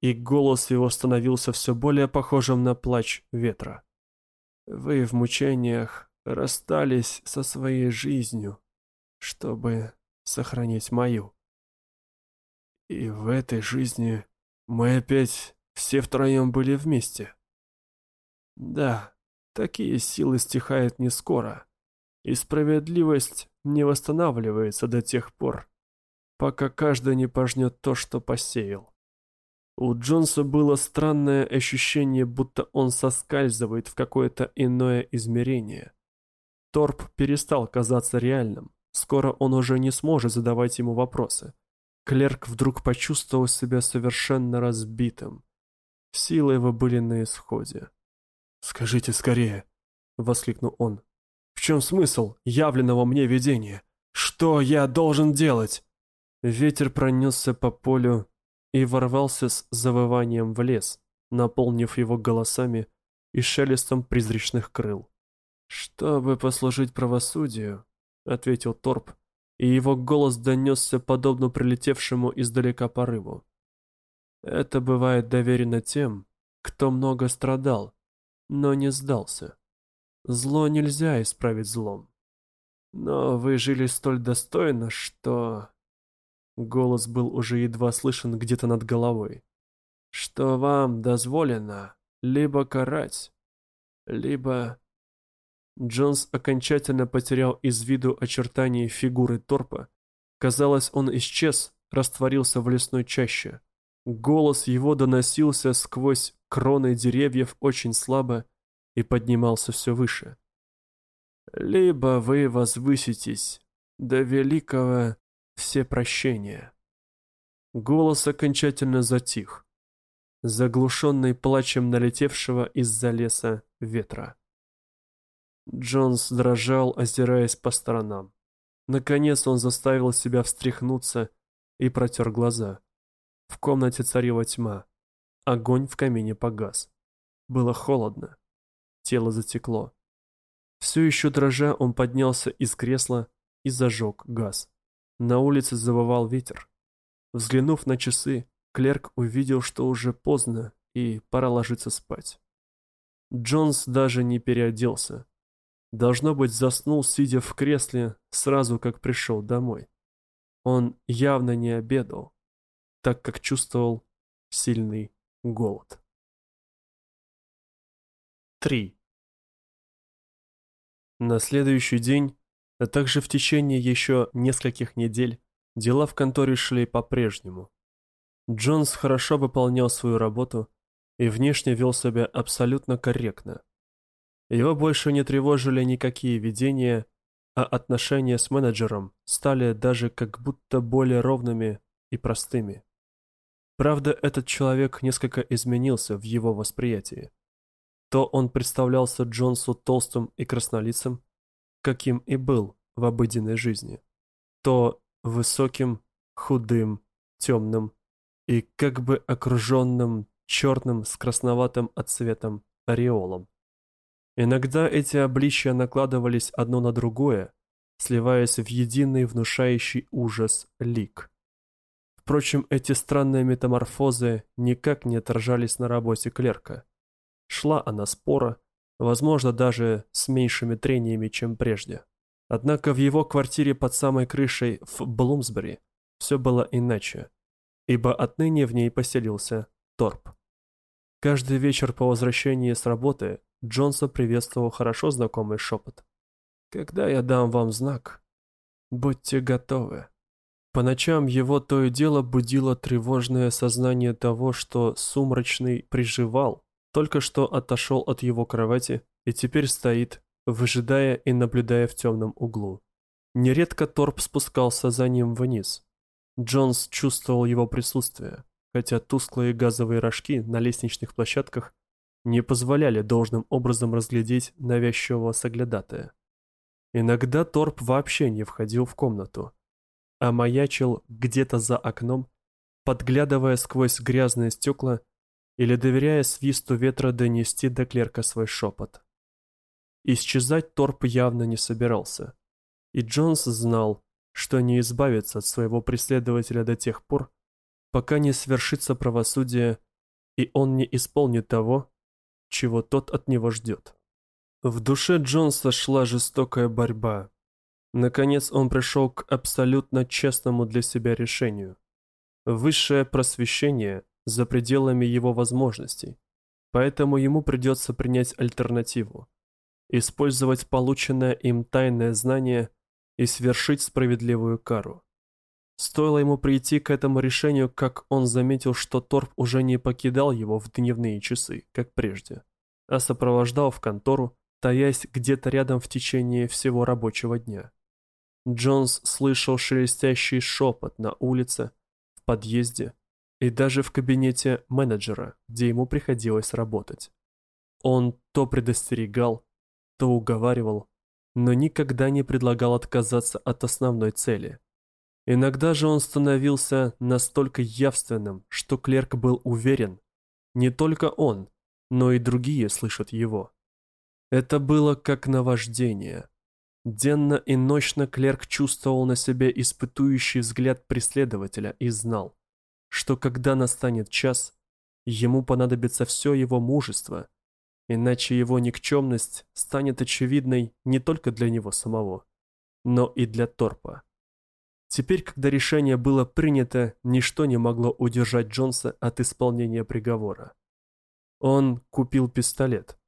и голос его становился все более похожим на плач ветра. «Вы в мучениях расстались со своей жизнью, чтобы сохранить мою. И в этой жизни мы опять все втроем были вместе. Да, такие силы стихают не скоро, и справедливость не восстанавливается до тех пор, пока каждый не пожнет то, что посеял. У Джонса было странное ощущение, будто он соскальзывает в какое-то иное измерение. Торп перестал казаться реальным. Скоро он уже не сможет задавать ему вопросы. Клерк вдруг почувствовал себя совершенно разбитым. Силы его были на исходе. «Скажите скорее!» — воскликнул он. «В чем смысл явленного мне видения? Что я должен делать?» Ветер пронесся по полю и ворвался с завыванием в лес, наполнив его голосами и шелестом призрачных крыл. «Чтобы послужить правосудию», — ответил Торп, и его голос донесся подобно прилетевшему издалека порыву. «Это бывает доверено тем, кто много страдал, но не сдался. Зло нельзя исправить злом. Но вы жили столь достойно, что...» Голос был уже едва слышен где-то над головой. «Что вам дозволено либо карать, либо...» Джонс окончательно потерял из виду очертания фигуры Торпа. Казалось, он исчез, растворился в лесной чаще. Голос его доносился сквозь кроны деревьев очень слабо и поднимался все выше. «Либо вы возвыситесь до великого всепрощения». Голос окончательно затих, заглушенный плачем налетевшего из-за леса ветра. Джонс дрожал, озираясь по сторонам. Наконец он заставил себя встряхнуться и протер глаза. В комнате царила тьма. Огонь в камине погас. Было холодно. Тело затекло. Все еще дрожа, он поднялся из кресла и зажег газ. На улице завывал ветер. Взглянув на часы, клерк увидел, что уже поздно и пора ложиться спать. Джонс даже не переоделся. Должно быть, заснул, сидя в кресле, сразу как пришел домой. Он явно не обедал, так как чувствовал сильный голод. 3. На следующий день, а также в течение еще нескольких недель, дела в конторе шли по-прежнему. Джонс хорошо выполнял свою работу и внешне вел себя абсолютно корректно. Его больше не тревожили никакие видения, а отношения с менеджером стали даже как будто более ровными и простыми. Правда, этот человек несколько изменился в его восприятии. То он представлялся Джонсу толстым и краснолицым, каким и был в обыденной жизни, то высоким, худым, темным и как бы окруженным черным с красноватым отцветом ореолом. Иногда эти обличия накладывались одно на другое, сливаясь в единый внушающий ужас лик. Впрочем, эти странные метаморфозы никак не отражались на работе клерка. Шла она спора, возможно, даже с меньшими трениями, чем прежде. Однако в его квартире под самой крышей в Блумсбери все было иначе, ибо отныне в ней поселился Торп. Каждый вечер по возвращении с работы Джонса приветствовал хорошо знакомый шепот. «Когда я дам вам знак, будьте готовы». По ночам его то и дело будило тревожное сознание того, что сумрачный приживал, только что отошел от его кровати и теперь стоит, выжидая и наблюдая в темном углу. Нередко Торп спускался за ним вниз. Джонс чувствовал его присутствие, хотя тусклые газовые рожки на лестничных площадках не позволяли должным образом разглядеть навязчивого соглядатая. Иногда Торп вообще не входил в комнату, а маячил где-то за окном, подглядывая сквозь грязные стекла или доверяя свисту ветра донести до клерка свой шепот. Исчезать Торп явно не собирался, и Джонс знал, что не избавится от своего преследователя до тех пор, пока не свершится правосудие, и он не исполнит того, чего тот от него ждет. В душе Джонса шла жестокая борьба. Наконец он пришел к абсолютно честному для себя решению. Высшее просвещение за пределами его возможностей, поэтому ему придется принять альтернативу. Использовать полученное им тайное знание и свершить справедливую кару. Стоило ему прийти к этому решению, как он заметил, что Торп уже не покидал его в дневные часы, как прежде, а сопровождал в контору, таясь где-то рядом в течение всего рабочего дня. Джонс слышал шелестящий шепот на улице, подъезде и даже в кабинете менеджера, где ему приходилось работать. Он то предостерегал, то уговаривал, но никогда не предлагал отказаться от основной цели. Иногда же он становился настолько явственным, что клерк был уверен, не только он, но и другие слышат его. Это было как наваждение. Денно и ночно клерк чувствовал на себе испытующий взгляд преследователя и знал, что когда настанет час, ему понадобится все его мужество, иначе его никчемность станет очевидной не только для него самого, но и для Торпа. Теперь, когда решение было принято, ничто не могло удержать Джонса от исполнения приговора. Он купил пистолет,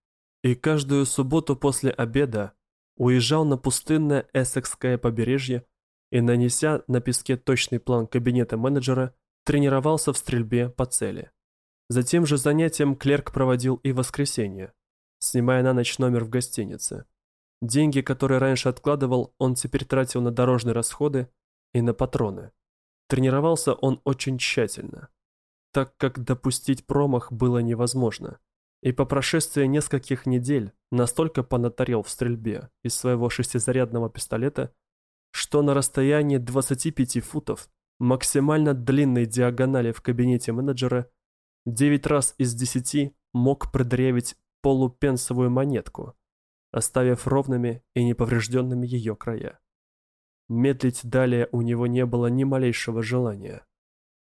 и каждую субботу после обеда уезжал на пустынное Эссекское побережье и, нанеся на песке точный план кабинета менеджера, тренировался в стрельбе по цели. Затем же занятием клерк проводил и воскресенье, снимая на ночь номер в гостинице. Деньги, которые раньше откладывал, он теперь тратил на дорожные расходы и на патроны. Тренировался он очень тщательно, так как допустить промах было невозможно – и по прошествии нескольких недель настолько понатарел в стрельбе из своего шестизарядного пистолета, что на расстоянии 25 футов максимально длинной диагонали в кабинете менеджера 9 раз из 10 мог продырявить полупенсовую монетку, оставив ровными и неповрежденными ее края. Медлить далее у него не было ни малейшего желания.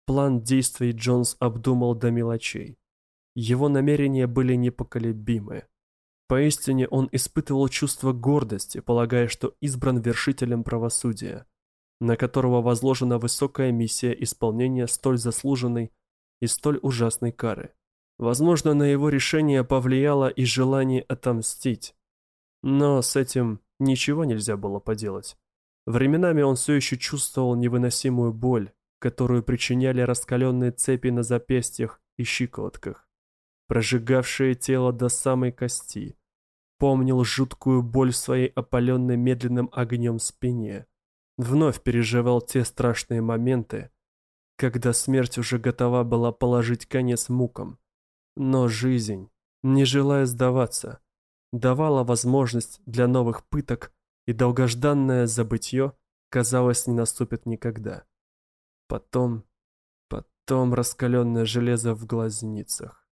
План действий Джонс обдумал до мелочей. Его намерения были непоколебимы. Поистине он испытывал чувство гордости, полагая, что избран вершителем правосудия, на которого возложена высокая миссия исполнения столь заслуженной и столь ужасной кары. Возможно, на его решение повлияло и желание отомстить. Но с этим ничего нельзя было поделать. Временами он все еще чувствовал невыносимую боль, которую причиняли раскаленные цепи на запястьях и щиколотках прожигавшее тело до самой кости. Помнил жуткую боль в своей опаленной медленным огнем спине. Вновь переживал те страшные моменты, когда смерть уже готова была положить конец мукам. Но жизнь, не желая сдаваться, давала возможность для новых пыток, и долгожданное забытье, казалось, не наступит никогда. Потом, потом раскаленное железо в глазницах.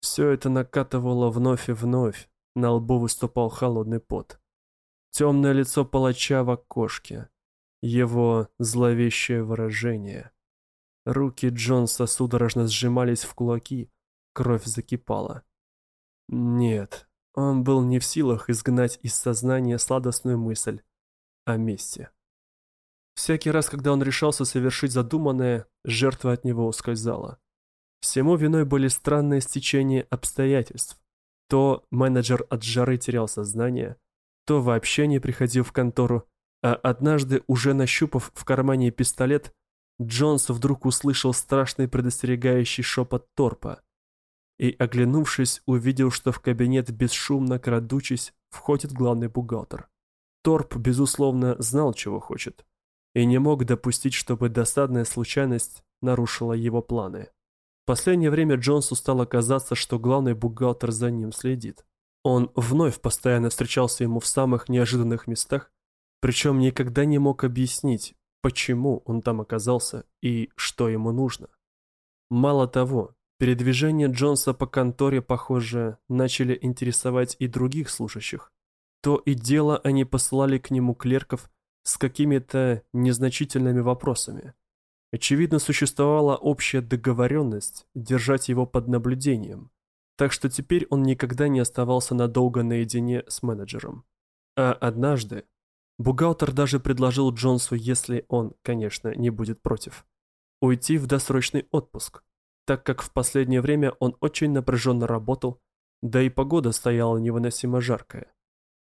Все это накатывало вновь и вновь, на лбу выступал холодный пот. Темное лицо палача в окошке, его зловещее выражение. Руки Джонса судорожно сжимались в кулаки, кровь закипала. Нет, он был не в силах изгнать из сознания сладостную мысль о мести. Всякий раз, когда он решался совершить задуманное, жертва от него ускользала. Всему виной были странные стечения обстоятельств. То менеджер от жары терял сознание, то вообще не приходил в контору, а однажды, уже нащупав в кармане пистолет, Джонс вдруг услышал страшный предостерегающий шепот Торпа и, оглянувшись, увидел, что в кабинет бесшумно крадучись входит главный бухгалтер. Торп, безусловно, знал, чего хочет, и не мог допустить, чтобы досадная случайность нарушила его планы последнее время Джонсу стало казаться, что главный бухгалтер за ним следит. Он вновь постоянно встречался ему в самых неожиданных местах, причем никогда не мог объяснить, почему он там оказался и что ему нужно. Мало того, передвижения Джонса по конторе, похоже, начали интересовать и других служащих. То и дело они посылали к нему клерков с какими-то незначительными вопросами. Очевидно, существовала общая договоренность держать его под наблюдением, так что теперь он никогда не оставался надолго наедине с менеджером. А однажды бухгалтер даже предложил Джонсу, если он, конечно, не будет против, уйти в досрочный отпуск, так как в последнее время он очень напряженно работал, да и погода стояла невыносимо жаркая.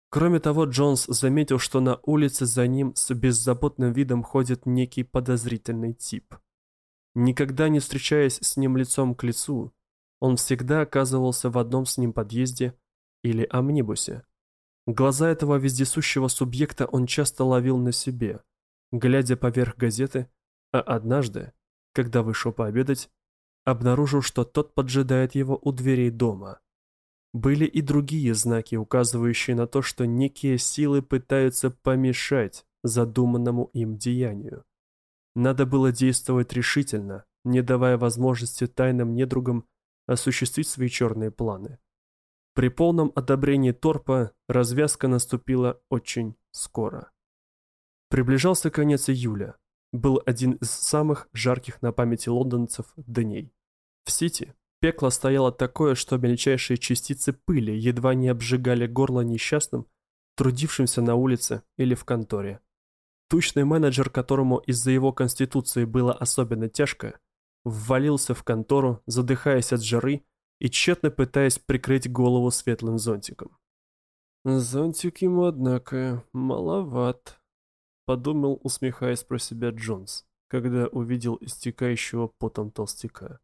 Кроме того, Джонс заметил, что на улице за ним с беззаботным видом ходит некий подозрительный тип. Никогда не встречаясь с ним лицом к лицу, он всегда оказывался в одном с ним подъезде или амнибусе. Глаза этого вездесущего субъекта он часто ловил на себе, глядя поверх газеты, а однажды, когда вышел пообедать, обнаружил, что тот поджидает его у дверей дома. Были и другие знаки, указывающие на то, что некие силы пытаются помешать задуманному им деянию. Надо было действовать решительно, не давая возможности тайным недругам осуществить свои черные планы. При полном одобрении Торпа развязка наступила очень скоро. Приближался конец июля. Был один из самых жарких на памяти лондонцев дней. В Сити пекло стояло такое, что мельчайшие частицы пыли едва не обжигали горло несчастным, трудившимся на улице или в конторе. Тучный менеджер, которому из-за его конституции было особенно тяжко, ввалился в контору, задыхаясь от жары и тщетно пытаясь прикрыть голову светлым зонтиком. «Зонтик ему, однако, маловат», — подумал, усмехаясь про себя Джонс, когда увидел истекающего потом толстяка.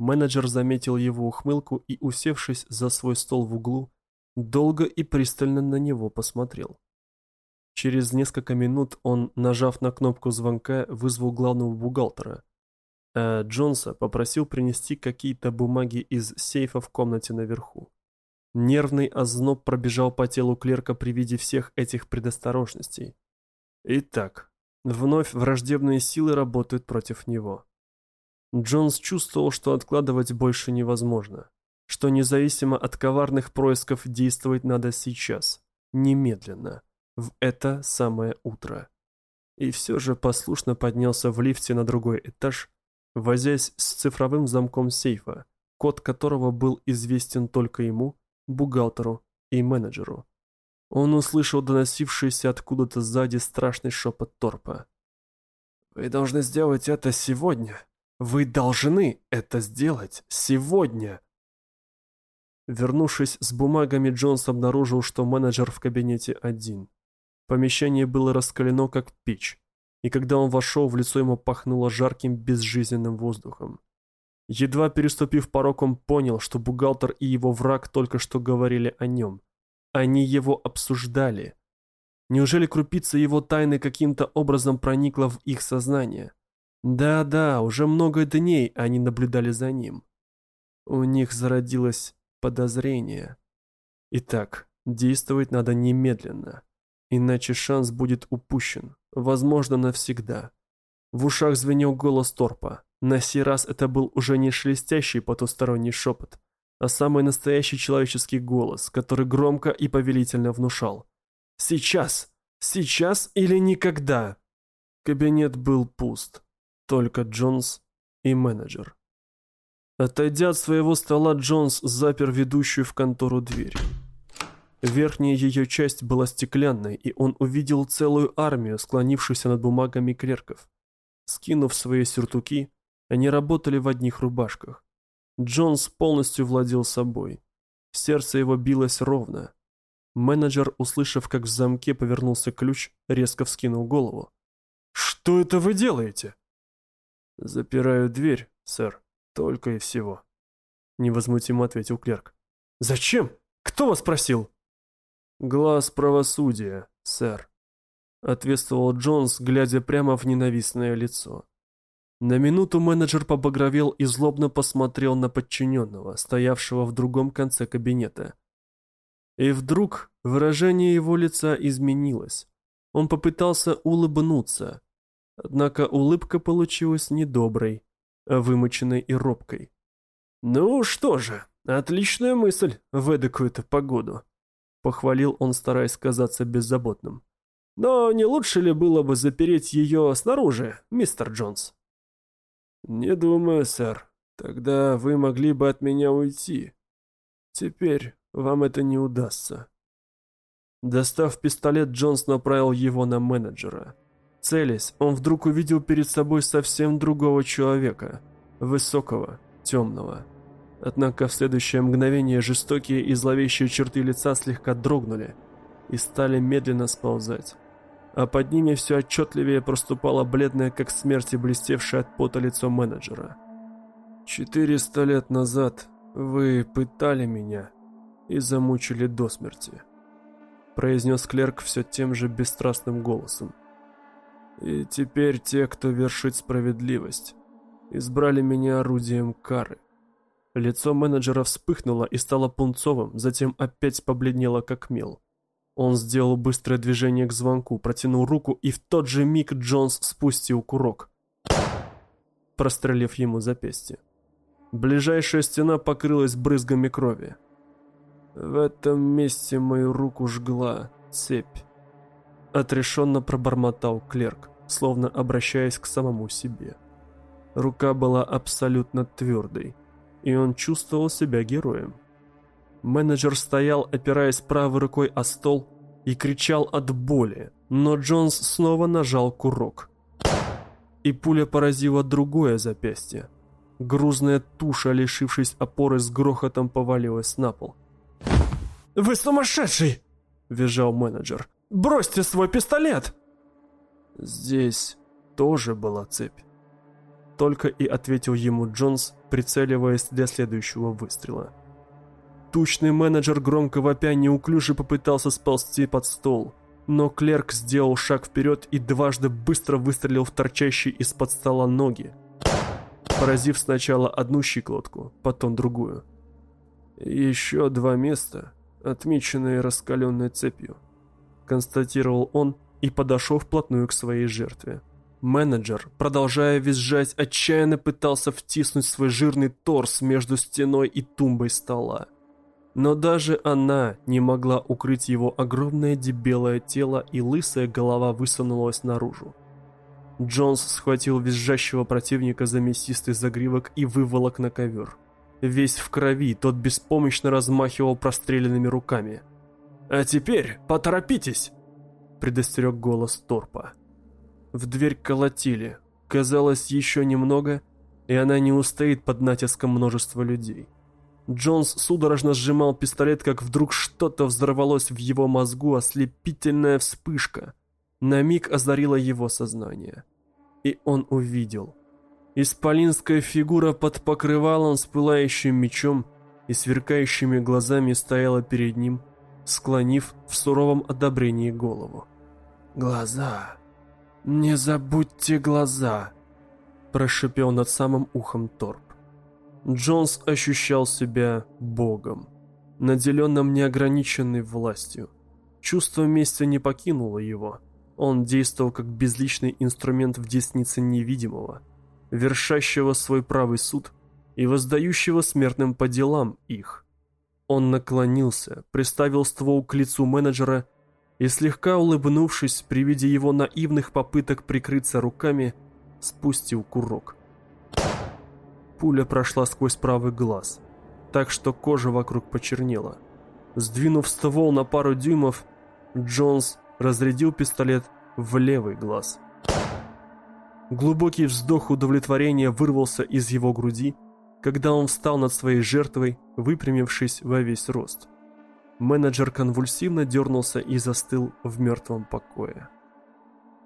Менеджер заметил его ухмылку и, усевшись за свой стол в углу, долго и пристально на него посмотрел. Через несколько минут он, нажав на кнопку звонка, вызвал главного бухгалтера, а Джонса попросил принести какие-то бумаги из сейфа в комнате наверху. Нервный озноб пробежал по телу клерка при виде всех этих предосторожностей. Итак, вновь враждебные силы работают против него. Джонс чувствовал, что откладывать больше невозможно, что независимо от коварных происков действовать надо сейчас, немедленно, в это самое утро. И все же послушно поднялся в лифте на другой этаж, возясь с цифровым замком сейфа, код которого был известен только ему, бухгалтеру и менеджеру. Он услышал доносившийся откуда-то сзади страшный шепот торпа. «Вы должны сделать это сегодня. Вы должны это сделать сегодня!» Вернувшись с бумагами, Джонс обнаружил, что менеджер в кабинете один. Помещение было раскалено, как печь и когда он вошел, в лицо ему пахнуло жарким безжизненным воздухом. Едва переступив порог, он понял, что бухгалтер и его враг только что говорили о нем. Они его обсуждали. Неужели крупица его тайны каким-то образом проникла в их сознание? Да-да, уже много дней они наблюдали за ним. У них зародилось подозрение. Итак, действовать надо немедленно, иначе шанс будет упущен возможно, навсегда. В ушах звенел голос Торпа. На сей раз это был уже не шелестящий потусторонний шепот, а самый настоящий человеческий голос, который громко и повелительно внушал. «Сейчас! Сейчас или никогда!» Кабинет был пуст. Только Джонс и менеджер. Отойдя от своего стола, Джонс запер ведущую в контору дверь. Верхняя ее часть была стеклянной, и он увидел целую армию, склонившуюся над бумагами клерков. Скинув свои сюртуки, они работали в одних рубашках. Джонс полностью владел собой. Сердце его билось ровно. Менеджер, услышав, как в замке повернулся ключ, резко вскинул голову. «Что это вы делаете?» «Запираю дверь, сэр, только и всего», — невозмутимо ответил клерк. «Зачем? Кто вас просил?» «Глаз правосудия, сэр», — ответствовал Джонс, глядя прямо в ненавистное лицо. На минуту менеджер побагровел и злобно посмотрел на подчиненного, стоявшего в другом конце кабинета. И вдруг выражение его лица изменилось. Он попытался улыбнуться, однако улыбка получилась недоброй, а вымоченной и робкой. «Ну что же, отличная мысль в эдакую-то погоду», Похвалил он, стараясь казаться беззаботным. «Но не лучше ли было бы запереть ее снаружи, мистер Джонс?» «Не думаю, сэр. Тогда вы могли бы от меня уйти. Теперь вам это не удастся». Достав пистолет, Джонс направил его на менеджера. Целясь, он вдруг увидел перед собой совсем другого человека. Высокого, темного. Однако в следующее мгновение жестокие и зловещие черты лица слегка дрогнули и стали медленно сползать. А под ними все отчетливее проступало бледное, как смерть, и блестевшее от пота лицо менеджера. «Четыреста лет назад вы пытали меня и замучили до смерти», произнес клерк все тем же бесстрастным голосом. «И теперь те, кто вершит справедливость, избрали меня орудием кары. Лицо менеджера вспыхнуло и стало пунцовым, затем опять побледнело как мел. Он сделал быстрое движение к звонку, протянул руку, и в тот же миг Джонс спустил курок, прострелив ему запястье. Ближайшая стена покрылась брызгами крови. В этом месте мою руку жгла цепь. Отрешенно пробормотал клерк, словно обращаясь к самому себе. Рука была абсолютно твердой, и он чувствовал себя героем. Менеджер стоял, опираясь правой рукой о стол, и кричал от боли, но Джонс снова нажал курок. И пуля поразила другое запястье. Грузная туша, лишившись опоры, с грохотом повалилась на пол. «Вы сумасшедший!» – визжал менеджер. «Бросьте свой пистолет!» Здесь тоже была цепь. Только и ответил ему Джонс, прицеливаясь для следующего выстрела. Тучный менеджер громко вопя неуклюже попытался сползти под стол, но клерк сделал шаг вперед и дважды быстро выстрелил в торчащие из-под стола ноги, поразив сначала одну щеколотку, потом другую. Еще два места, отмеченные раскаленной цепью, констатировал он и подошел вплотную к своей жертве. Менеджер, продолжая визжать, отчаянно пытался втиснуть свой жирный торс между стеной и тумбой стола. Но даже она не могла укрыть его огромное дебелое тело, и лысая голова высунулась наружу. Джонс схватил визжащего противника за мясистый загривок и выволок на ковер. Весь в крови, тот беспомощно размахивал простреленными руками. «А теперь поторопитесь!» – предостерег голос Торпа. В дверь колотили. Казалось, еще немного, и она не устоит под натиском множества людей. Джонс судорожно сжимал пистолет, как вдруг что-то взорвалось в его мозгу, ослепительная вспышка. На миг озарила его сознание. И он увидел. Исполинская фигура под покрывалом с пылающим мечом и сверкающими глазами стояла перед ним, склонив в суровом одобрении голову. «Глаза! Не забудьте глаза!» прошипел над самым ухом Торп. Джонс ощущал себя богом, наделенным неограниченной властью. Чувство мести не покинуло его. Он действовал как безличный инструмент в деснице невидимого, вершащего свой правый суд и воздающего смертным по делам их. Он наклонился, приставил ствол к лицу менеджера и, слегка улыбнувшись при виде его наивных попыток прикрыться руками, спустил курок. Пуля прошла сквозь правый глаз, так что кожа вокруг почернела. Сдвинув ствол на пару дюймов, Джонс разрядил пистолет в левый глаз. Глубокий вздох удовлетворения вырвался из его груди, когда он встал над своей жертвой, выпрямившись во весь рост. Менеджер конвульсивно дернулся и застыл в мертвом покое.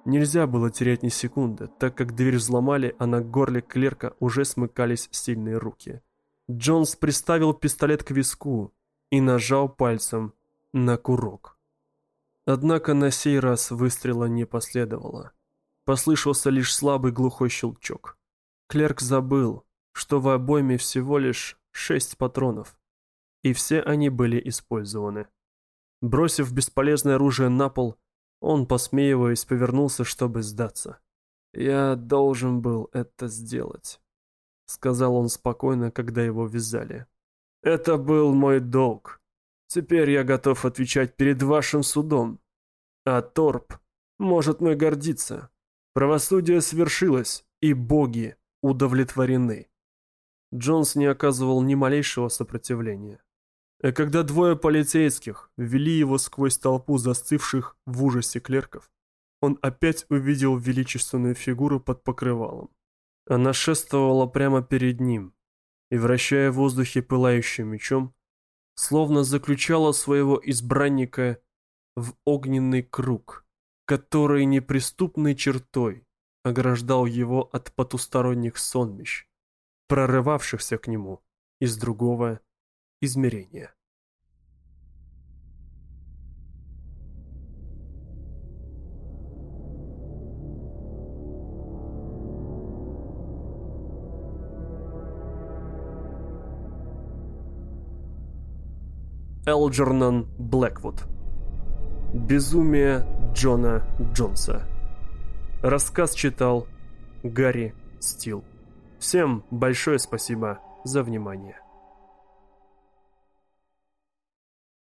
Нельзя было терять ни секунды, так как дверь взломали, а на горле клерка уже смыкались сильные руки. Джонс приставил пистолет к виску и нажал пальцем на курок. Однако на сей раз выстрела не последовало. Послышался лишь слабый глухой щелчок. Клерк забыл, что в обойме всего лишь шесть патронов, и все они были использованы. Бросив бесполезное оружие на пол, он, посмеиваясь, повернулся, чтобы сдаться. «Я должен был это сделать», — сказал он спокойно, когда его вязали. «Это был мой долг. Теперь я готов отвечать перед вашим судом. А Торп может мной гордиться. Правосудие свершилось, и боги удовлетворены». Джонс не оказывал ни малейшего сопротивления. А когда двое полицейских вели его сквозь толпу застывших в ужасе клерков, он опять увидел величественную фигуру под покрывалом. Она шествовала прямо перед ним и, вращая в воздухе пылающим мечом, словно заключала своего избранника в огненный круг, который неприступной чертой ограждал его от потусторонних сонмищ, прорывавшихся к нему из другого измерения. Элджернан Блэквуд. Безумие Джона Джонса Рассказ читал Гарри Стилл Всем большое спасибо за внимание.